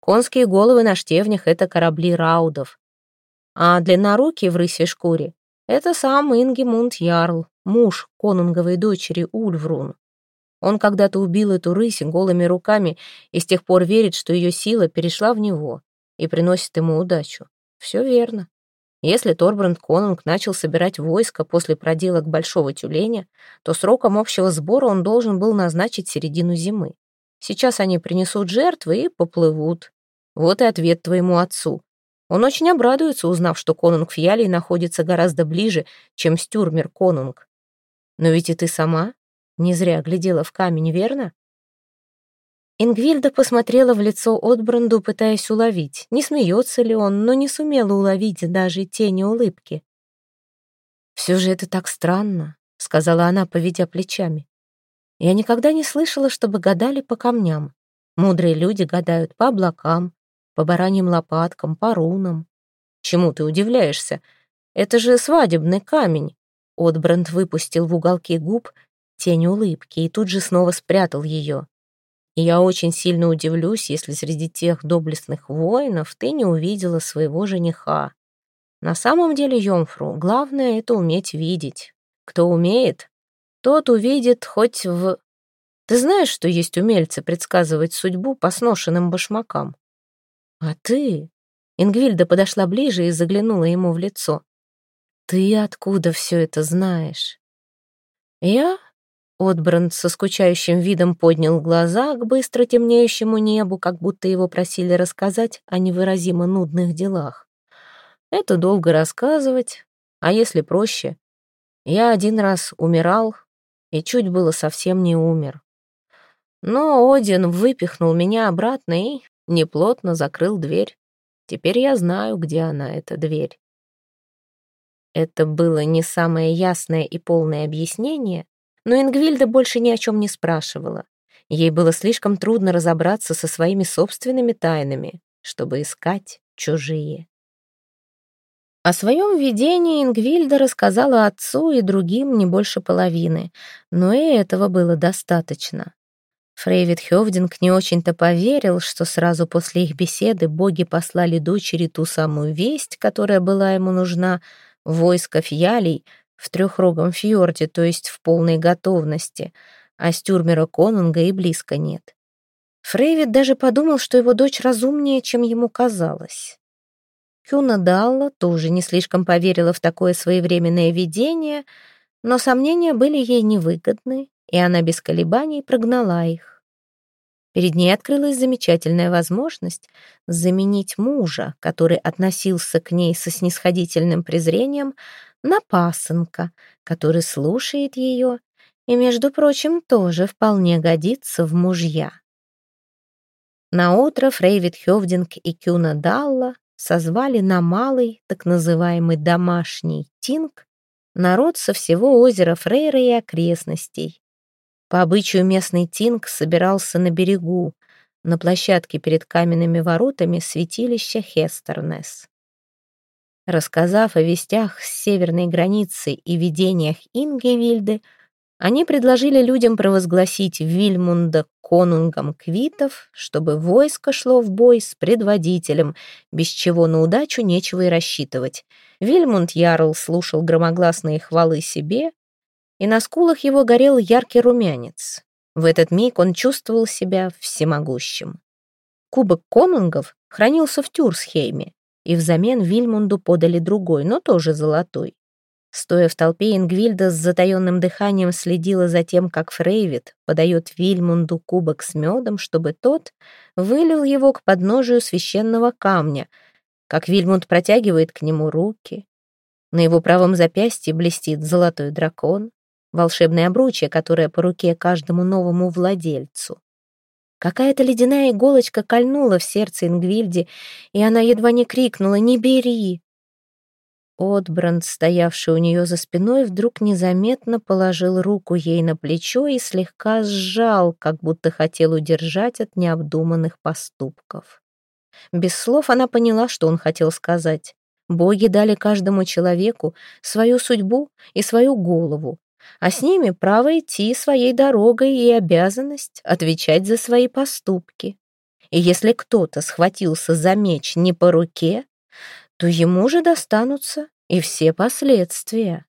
конские головы на штевнях — это корабли раудов. А длиннорукие в рысьей шкуре это сам Ингемунд Ярл, муж конунговой дочери Ульврун. Он когда-то убил эту рысь голыми руками и с тех пор верит, что ее сила перешла в него и приносит ему удачу. Все верно. Если Торбранд Конунг начал собирать войско после проделок Большого Тюленя, то сроком общего сбора он должен был назначить середину зимы. Сейчас они принесут жертвы и поплывут. Вот и ответ твоему отцу. Он очень обрадуется, узнав, что конунг Фьялий находится гораздо ближе, чем Стюрмер конунг. Но ведь и ты сама не зря глядела в камень, верно? Ингвильда посмотрела в лицо Отбранду, пытаясь уловить, не смеется ли он, но не сумела уловить даже тени улыбки. «Все же это так странно», — сказала она, поведя плечами. «Я никогда не слышала, чтобы гадали по камням. Мудрые люди гадают по облакам, по бараньим лопаткам, по рунам. Чему ты удивляешься? Это же свадебный камень. Отбранд выпустил в уголки губ тень улыбки и тут же снова спрятал ее. И я очень сильно удивлюсь, если среди тех доблестных воинов ты не увидела своего жениха. На самом деле, Йомфру, главное — это уметь видеть. Кто умеет, тот увидит хоть в... Ты знаешь, что есть умельцы предсказывать судьбу по сношенным башмакам? «А ты?» Ингвильда подошла ближе и заглянула ему в лицо. «Ты откуда все это знаешь?» «Я?» Отбранд со скучающим видом поднял глаза к быстро темнеющему небу, как будто его просили рассказать о невыразимо нудных делах. «Это долго рассказывать, а если проще? Я один раз умирал и чуть было совсем не умер. Но Один выпихнул меня обратно и неплотно закрыл дверь. Теперь я знаю, где она, эта дверь. Это было не самое ясное и полное объяснение, но Ингвильда больше ни о чем не спрашивала. Ей было слишком трудно разобраться со своими собственными тайнами, чтобы искать чужие. О своем видении Ингвильда рассказала отцу и другим не больше половины, но и этого было достаточно. Фрейвид Хёвдинг не очень-то поверил, что сразу после их беседы боги послали дочери ту самую весть, которая была ему нужна, войско фьялей в трехрогом фьорде, то есть в полной готовности, а Стюрмера Конунга и близко нет. Фрейвид даже подумал, что его дочь разумнее, чем ему казалось. Кюна Далла тоже не слишком поверила в такое своевременное видение, но сомнения были ей невыгодны, и она без колебаний прогнала их. Перед ней открылась замечательная возможность заменить мужа, который относился к ней со снисходительным презрением, на пасынка, который слушает ее и, между прочим, тоже вполне годится в мужья. Наутро Фрейвид Хёвдинг и Кюна Далла созвали на малый, так называемый домашний тинг, народ со всего озера Фрейра и окрестностей. По обычаю местный тинг собирался на берегу, на площадке перед каменными воротами святилища Хестернес. Рассказав о вестях с северной границы и видениях Ингевильды, они предложили людям провозгласить Вильмунда конунгом квитов, чтобы войско шло в бой с предводителем, без чего на удачу нечего и рассчитывать. Вильмунд Ярл слушал громогласные хвалы себе, и на скулах его горел яркий румянец. В этот миг он чувствовал себя всемогущим. Кубок конунгов хранился в Тюрсхейме, и взамен Вильмунду подали другой, но тоже золотой. Стоя в толпе, Ингвильда с затаённым дыханием следила за тем, как Фрейвит подает Вильмунду кубок с медом, чтобы тот вылил его к подножию священного камня, как Вильмунд протягивает к нему руки. На его правом запястье блестит золотой дракон, волшебное обручье, которое по руке каждому новому владельцу. Какая-то ледяная иголочка кольнула в сердце Ингвильде, и она едва не крикнула «Не бери!» Отбранд, стоявший у нее за спиной, вдруг незаметно положил руку ей на плечо и слегка сжал, как будто хотел удержать от необдуманных поступков. Без слов она поняла, что он хотел сказать. Боги дали каждому человеку свою судьбу и свою голову, а с ними право идти своей дорогой и обязанность отвечать за свои поступки. И если кто-то схватился за меч не по руке, то ему же достанутся и все последствия.